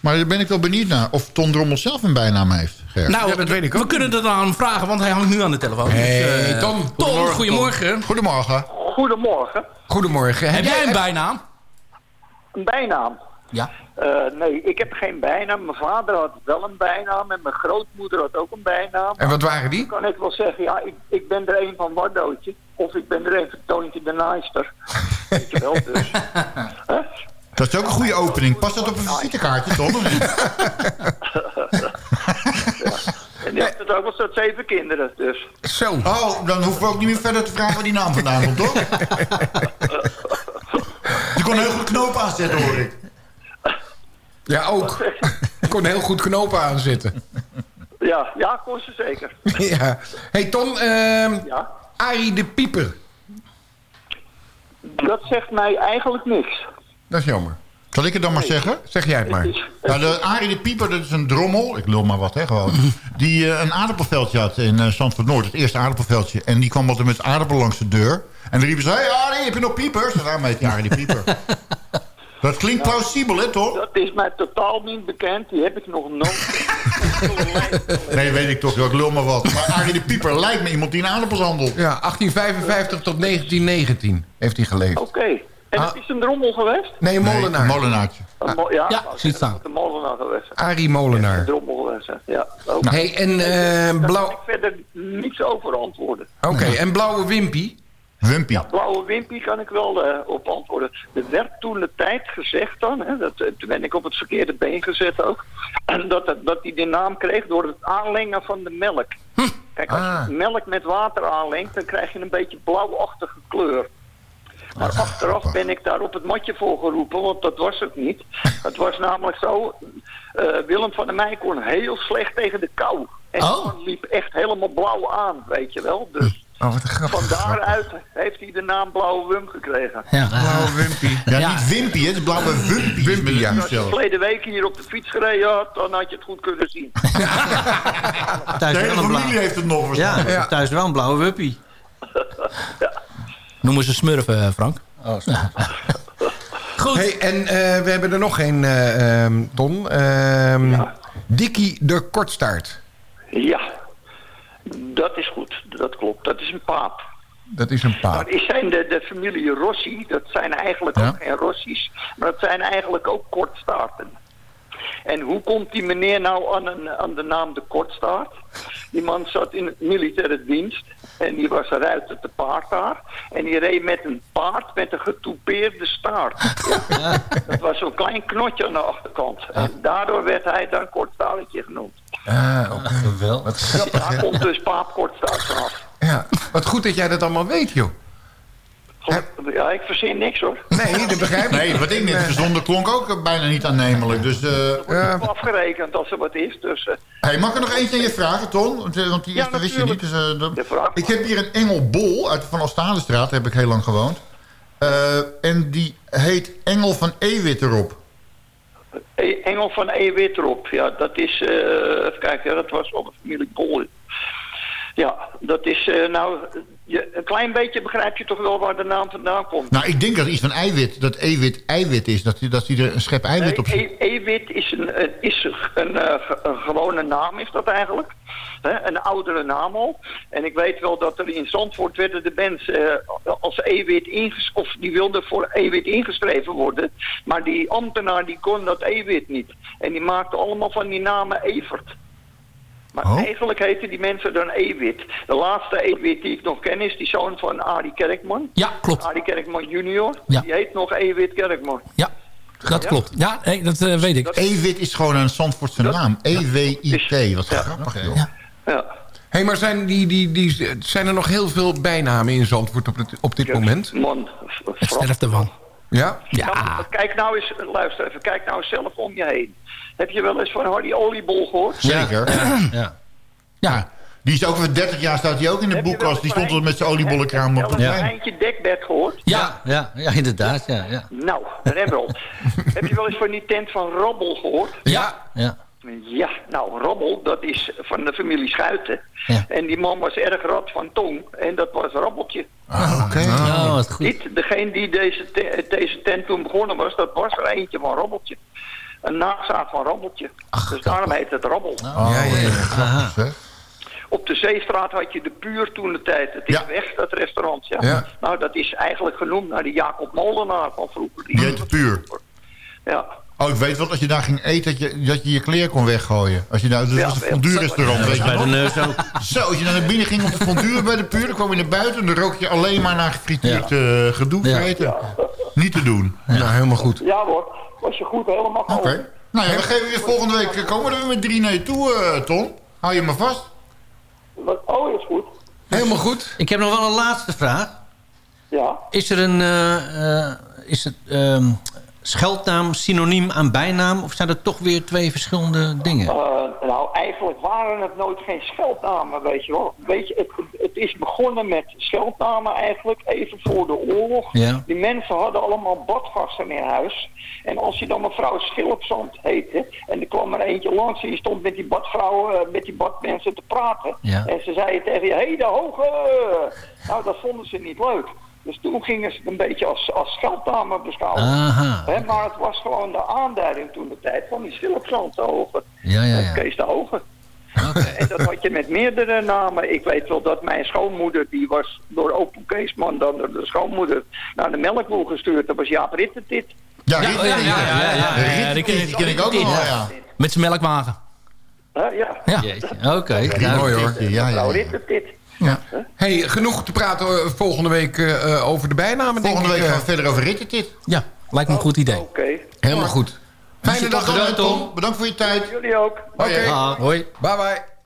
Maar daar ben ik wel benieuwd naar. Of Tom Drommel zelf een bijnaam heeft. Nou, Ja, dat weet ik we ook kunnen het aan hem vragen, want hij hangt nu aan de telefoon. Hey, Dus, eh, Ton. Ton, goedemorgen. Goedemorgen. Goedemorgen. Goedemorgen. Heb jij een bijnaam? Een bijnaam? Ja. Eh, nee, ik heb geen bijnaam. Mijn vader had wel een bijnaam en mijn grootmoeder had ook een bijnaam. En wat waren die? Dan kan ik wel zeggen, ja, ik, ik ben er een van Wardootje. Of ik ben er een van Toontje de Naaister. Weet je wel, dus. Huh? Dat is ook een goede opening. Past dat op een visitekaartje, toch? of niet? En die heeft het ook wel soort zeven kinderen, dus. Zo. Oh, dan hoeven we ook niet meer verder te vragen waar die naam vandaan komt, toch? Je kon heel goed knopen aanzetten, hoor ik. Ja, ook. Ik kon heel goed knopen aanzetten. Ja, ja, kon ze zeker. ja. Hey Ton, ehm Ja. Arie de Pieper. Dat zegt mij eigenlijk niks. Dat is jammer. Zal ik het dan maar zeggen? Zeg jij het maar. Nou, de Arie de Pieper, dat is een drommel. Ik lul maar wat, hè, gewoon. Die eh, een aardappelveldje had in uh, Zandvoort Noord. Het eerste aardappelveldje. En die kwam altijd met aardappelen langs de deur. En dan riepen ze... Hé hey, Arie, heb je nog piepers? En daarom heet die Arie de Pieper. Dat klinkt plausibel, hè, toch? dat is mij totaal niet bekend. Die heb ik nog nooit. Nee, weet ik toch. wel. Ik lul maar wat. Maar Arie de Pieper lijkt me iemand die in aardappels handelt. Ja, 1855 tot 1919 heeft hij geleefd. Oké. En het is een drommel geweest? Nee, een molenaar. molenaartje. Een mo- ja, Ja, nou, ziet het staan. een molenaar geweest. Arie Molenaar. Een drommel geweest. Ja, oké. Hey, en eh, Daar kan blauw... ik verder niets over antwoorden. Oké, en blauwe wimpy? Wimpy. Blauwe wimpy kan ik wel eh, op antwoorden. Er werd toen de tijd gezegd dan, hè, dat, eh, toen ben ik op het verkeerde been gezet ook, dat, het- dat hij de naam kreeg door het aanlengen van de melk. Kijk, als Ah. je melk met water aanlengt, dan krijg je een beetje blauwachtige kleur. Maar achteraf ben ik daar op het matje voor geroepen, want dat was het niet. Het was namelijk zo, eh, Willem van der Meij kon heel slecht tegen de kou. En Oh. die man liep echt helemaal blauw aan, weet je wel. Dus Oh, wat een grappig. van daaruit heeft hij de naam Blauwe Wum gekregen. Ja. Blauwe wimpy. Ja, Ja. niet Wimpy, hè. Het is blauwe. Wimpy, ja. Als je verleden week hier op de fiets gereden had, dan had je het goed kunnen zien. Thuis De hele familie heeft het nog Ja, waarschijnlijk. Ja. thuis wel een blauwe wuppie. Noemen ze smurfen, eh, Frank. Oh, Goed. Hey, en eh, we hebben er nog een, eh, ehm, Ton. Ehm Dikkie de Kortstaart. Ja, dat is goed. Dat klopt. Dat is een paap. Dat is een paap. Dat is zijn de, de familie Rossi. Dat zijn eigenlijk Ja. ook geen Rossi's. Maar dat zijn eigenlijk ook kortstaarten. En hoe komt die meneer nou aan, een, aan de naam de kortstaart? Die man zat in het militaire dienst. En die was ruiter te paard daar. En die reed met een paard met een getoupeerde staart. Ja. Dat was zo'n klein knotje aan de achterkant. En daardoor werd hij dan kortstaartje genoemd. Ah, oké. Geweldig. Wat grappig, Daar komt dus paap kortstaart vanaf. Ja, wat goed dat jij dat allemaal weet, joh. Ja, ik verzin niks hoor. Nee, dat begrijp ik. Nee, wat ik net verzonden klonk ook bijna niet aannemelijk. Dus, eh Wordt ook afgerekend als er wat is. Dus, eh, hey, mag ik er nog eentje aan je vragen, Ton? Want, eh, want die Ja, eerste wist je niet. Dus, dat- De vraag ik heb hier een Engel Bol uit Van Alstadestraat. Daar heb ik heel lang gewoond. Eh, en die heet Engel van Ewit erop. E- Engel van Ewit erop. Ja, dat is... eh, even kijken, ja, dat was wel de familie Bol. Ja, dat is eh, nou... Je, een klein beetje begrijp je toch wel waar de naam vandaan komt. Nou, ik denk dat iets van eiwit, dat Ewit eiwit is. Dat hij dat hij er een schep eiwit op zit. E- Ewit is een, is een, eh, een gewone naam, is dat eigenlijk. Een oudere naam al. En ik weet wel dat er in Zandvoort werden de mensen eh, als Ewit inges of die wilden voor Ewit ingeschreven worden. Maar die ambtenaar die kon dat Ewit niet. En die maakte allemaal van die namen Evert. Maar Oh. eigenlijk heten die mensen dan Ewit. De laatste Ewit die ik nog ken is die zoon van Arie Kerkman. Ja, klopt. Arie Kerkman junior. Ja. Die heet nog Ewit Kerkman. Ja, dat Ja? klopt. Ja, nee, dat eh, weet ik. Ewit is gewoon een Zandvoortse naam. E-W-I-T. Wat grappig, joh. Ja. Ja. Hé, maar zijn, die, die, die, zijn er nog heel veel bijnamen in Zandvoort op, het, op dit moment? Man, Het sterft ervan. Ja? Ja. Nou, kijk nou eens, luister even, kijk nou eens zelf om je heen. Heb je wel eens van Hardy Oliebol gehoord? Zeker. Ja. Ja, Die is ook over 30 jaar staat hij ook in de Heb je boekkast. Die stond er met zijn oliebollenkraam op Heb de je wel eens trein. een eindje dekbed gehoord? ja. Ja, ja, inderdaad. Ja, ja. Nou, daar hebben we al. Heb je wel eens van die tent van Rabbel gehoord? ja. ja. Ja, nou, Rabbel, dat is van de familie Schuiten. Ja. En die man was erg rad van tong. En dat was Rabbeltje. Ah, Oké. Oh, wat goed. Niet degene die deze, te- deze tent toen begonnen was, dat was er eentje van Rabbeltje. Een nazaat van Rabbeltje. dus daarom heet het Rabbel. Oh, Ja, ja, ja. Op de Zeestraat had je de Puur toen de tijd. Het is Ja. weg, dat restaurant. Ja. Ja. Nou, dat is eigenlijk genoemd naar die Jacob Molenaar van vroeger. Die heette Puur. Ja. Oh, ik weet wel, als je daar ging eten, dat je dat je, je kleren kon weggooien. Als je daar, dat Ja, was een ja. fondue-restaurant, weet je Bij de neus ook. Zo, als je naar binnen ging om te fonduren bij de puur, dan kwam je naar buiten en dan rook je alleen maar naar gefrituurd eh, gedoe Ja. Niet te doen. Nou, helemaal goed. Ja hoor, was je goed helemaal Oké. Nou ja, we geven je volgende week, eh, komen we er weer met drie nee toe, eh, Ton. Hou je maar vast. Wat- Oh, is goed. Helemaal goed. Ik heb nog wel een laatste vraag. Ja. Is er een eh, eh, is het, ehm, scheldnaam synoniem aan bijnaam? Of zijn dat toch weer twee verschillende dingen? Eh, nou, eigenlijk waren het nooit geen scheldnamen, weet je wel. Weet je, het, het is begonnen met scheldnamen eigenlijk, even voor de oorlog. Ja. Die mensen hadden allemaal badgasten in huis. En als je dan mevrouw Schilpzand heette, en er kwam er eentje langs en die stond met die badvrouwen, eh, met die badmensen te praten. Ja. En ze zeiden tegen je, hé hey, de hoge! Nou, dat vonden ze niet leuk. Dus toen gingen ze het een beetje als, als scheldnamen beschouwen. Maar het was gewoon de aanduiding toen de tijd van die de hoge. Ja, ja, ja. Kees de Hoge. En dat had je met meerdere namen. Ik weet wel dat mijn schoonmoeder, die was door Open Keesman dan door de schoonmoeder naar de melkboel gestuurd. Dat was Jaap Rittertit. Ja, Ja, ja, ja, ja, ja, ja, die ken ik- die ken ik ook nog wel, ja. Met zijn melkwagen. Ja. Ja. Oké. Mooi hoor. Ja, ja, ja. Rittertit. Ja. Hey, genoeg te praten eh, volgende week eh, over de bijnamen, Volgende week gaan eh. we verder over Rittertit. Ja, lijkt me een goed idee. Oké. Helemaal goed. Fijne dag, dan, Tom. Bedankt voor je tijd. Jullie ook. Oké. Hoi. Bye bye.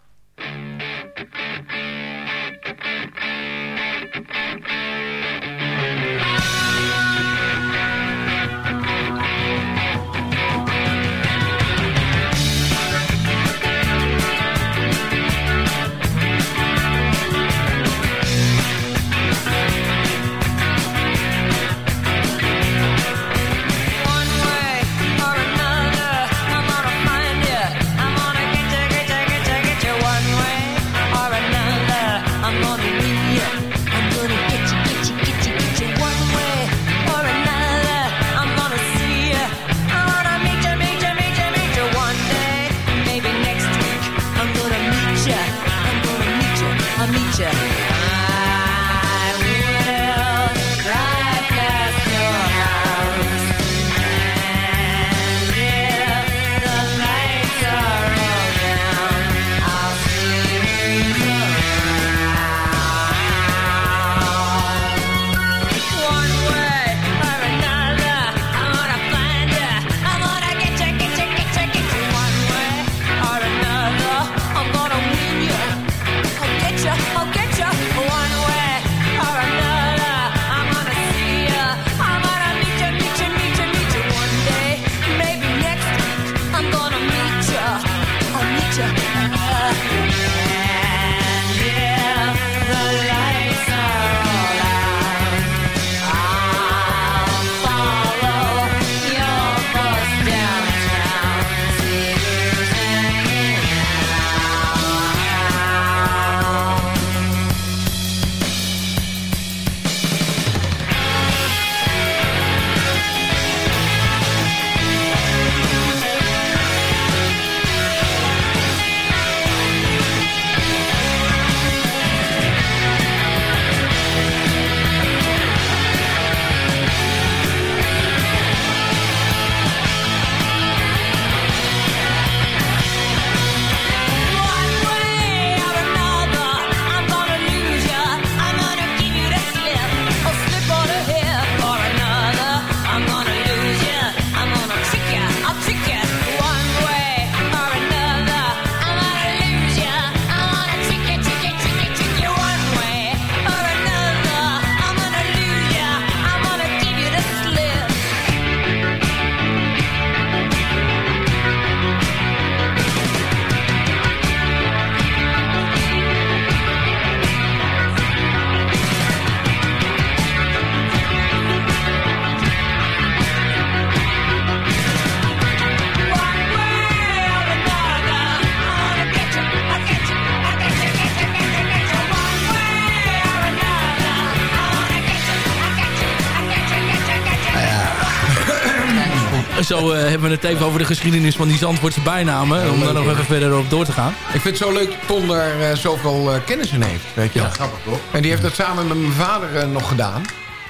Zo eh, hebben we het even over de geschiedenis van die Zandvoortse bijnamen. om daar nog even verder op door te gaan. Ik vind het zo leuk dat Ton daar eh, zoveel eh, kennis in heeft. Weet je Ja, grappig toch? En die heeft dat samen met mijn vader nog gedaan.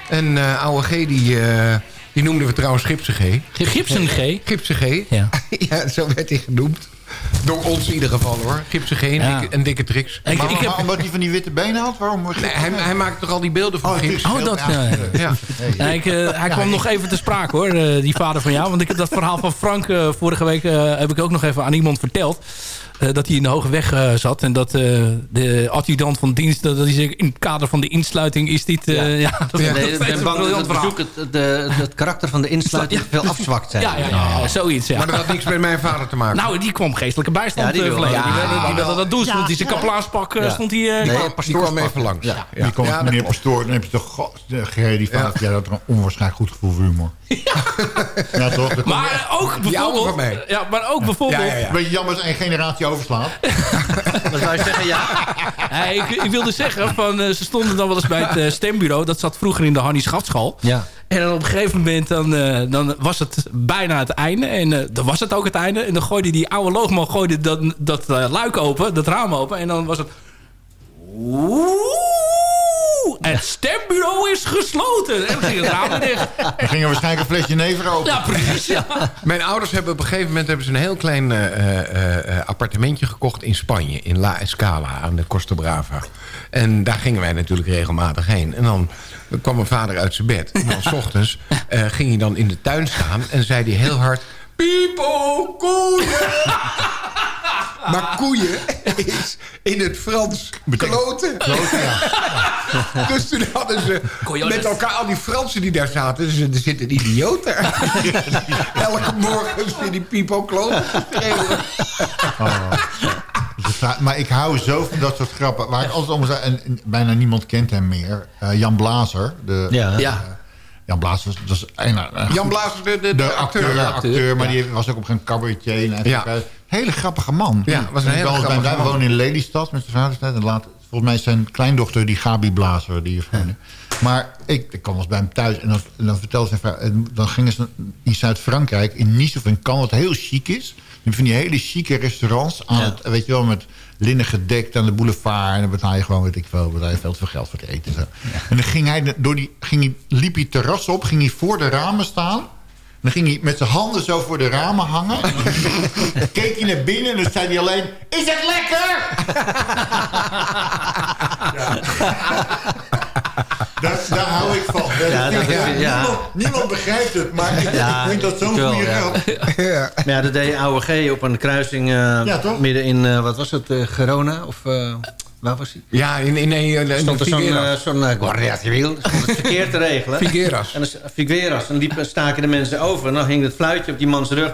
En eh oude G, die, die noemden we trouwens Gipsen G. Gipsen G? Gipsen G. Ja. ja, zo werd hij genoemd. Door ons in ieder geval hoor. Gipsen G en, Ja. dikke, en dikke tricks. Ik, Maar, ik heb, maar omdat hij van die witte benen had? Waarom? Nee, hij, hij maakt toch al die beelden van Oh, gips? Oh, dat, ja, ik, eh, hij kwam nog even te sprake hoor, eh, die vader van jou. Want ik heb dat verhaal van Frank eh, vorige week heb ik ook nog even aan iemand verteld. Eh, dat hij in de Hoge Weg eh, zat. En dat eh, de adjudant van dienst, dat hij zegt, in het kader van de insluiting is dit... eh, ja. dat Nee, ik steeds ben een bang dat het bezoek het, de, het karakter van de insluiting veel afzwakt zijn. Ja, ja, ja, ja, zoiets. Ja. Maar dat had niks met mijn vader te maken. Nou, die kwam geestelijke bijstand Ja, die eh, ja, die wilde, die wilde dat doen. Ja. Stond hij zijn kaplaanspak Ja. stond hij... eh, Nee, die kwam even langs. Ja. Ja. Die komt Ja, dat meneer. Pastoor, dan heb je toch Gerry die vader. Ja. dat had een onwaarschijnlijk goed gevoel voor humor. Ja, toch? Maar ook Die bijvoorbeeld... Ja, maar ook bijvoorbeeld... Ja, ja, ja. Beetje jammer, is één Wat zou je zeggen, ja? Nee, ik, ik wilde zeggen, van, eh, ze stonden dan wel eens bij het eh, stembureau. Dat zat vroeger in de Hannie Schaftschool. Ja. En dan op een gegeven moment dan, eh, dan was het bijna het einde. En eh, dan was het ook het einde. En dan gooide die oude loogman gooide dat, dat luik open, dat raam open. En dan was het... Oeh, het stembureau is gesloten. En ging het raam dicht. Ging er waarschijnlijk een flesje never open. Ja, precies. Ja. Mijn ouders hebben op een gegeven moment hebben ze een heel klein eh, eh, eh, appartementje gekocht in Spanje. In La Escala aan de Costa Brava. En daar gingen wij natuurlijk regelmatig heen. En dan kwam mijn vader uit zijn bed. En dan s ochtends ging hij dan in de tuin staan en zei hij heel hard... Koeien! Maar koeien is in het Frans kloten. Dus toen hadden ze met elkaar, al die Fransen die daar zaten... Dus er zit een idioot daar. Elke morgen zit die Pipo kloten te schreeuwen. Dus maar ik hou zo van dat soort grappen. Waar ik altijd om zei, en bijna niemand kent hem meer. Eh, Jan Blazer. De, Ja. Ja. Jan Blazer was, was een, een- Jan Blazer, de, de, de acteur, acteur, maar ja. die was ook op een cabaretier. En Ja. Ja. Hele grappige man. Ja, was een hele grappige man. woonde in Lelystad met zijn vader. En later, volgens mij is zijn kleindochter die Gabi Blazer. Die heeft Maar ik, ik kwam wel eens bij hem thuis en dan, en dan vertelde zijn vrouw... en dan gingen ze in Zuid-Frankrijk, in Nice of in Cannes... wat heel chic is. Die van die hele chique restaurants aan Ja. het, weet je wel, met linnen gedekt aan de boulevard. En dan betaal je gewoon, weet ik wel, betaal je veel te veel geld voor het eten. Zo. En dan ging hij, door die, ging hij, liep hij terras op, ging hij voor de ramen staan. Dan ging hij met zijn handen zo voor de ramen hangen. Dan keek hij naar binnen en dan zei hij alleen... Is het lekker? Daar, daar hou ik van. Ja, dat is- ja. Niemand, niemand begrijpt het, maar ik Ja, vind dat zo'n goede ja. grap. Maar ja, dat deed oude G op een kruising Ja, toch? midden in, eh, wat was het, eh, Gerona? Of waar was hij? Ja, in, in, in, in stond er zo'n eh, zo'n eh, Guardia Civil, stond het verkeer te regelen. Figueras. En dan, Figueras. En die staken de mensen over. En dan hing het fluitje op die man zijn rug.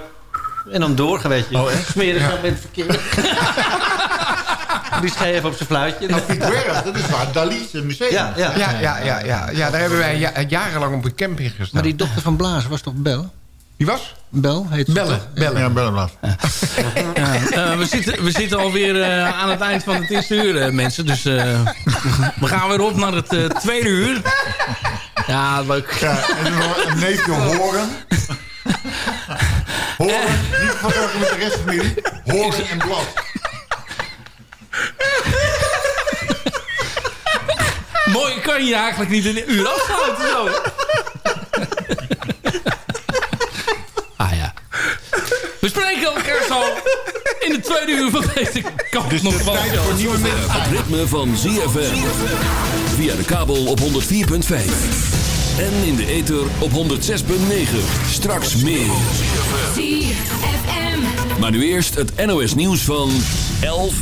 En dan door, weet je. Oh, Smeren zo met het verkeer. die scheef op zijn fluitje. Nou, Figueras, dat is waar. Dali's museum. Ja, ja. Ja, ja, ja, ja, ja, daar hebben wij ja- jarenlang op een camping gestaan. Maar die dochter van Blazer was toch Bel? Die was? Bel heet Bellen. toch? Bellen. Ja. Ja, eh, we, zitten, we zitten alweer eh, aan het eind van het eerste uur, eh, mensen. Dus eh, we gaan weer op naar het eh, tweede uur. Ja, leuk. Ja, en een neefje Horen. Horen, niet vergelijken met de rest van familie. Horen en Blad. Mooi, kan je eigenlijk niet in een uur afsluiten zo. ah ja. We spreken elkaar zo in de tweede uur van deze kant Dus nog de tijd voor nieuwe mensen. Het ritme van ZFM. Via de kabel op 104.5. En in de ether op 106.9. Straks meer. Maar nu eerst het NOS nieuws van 11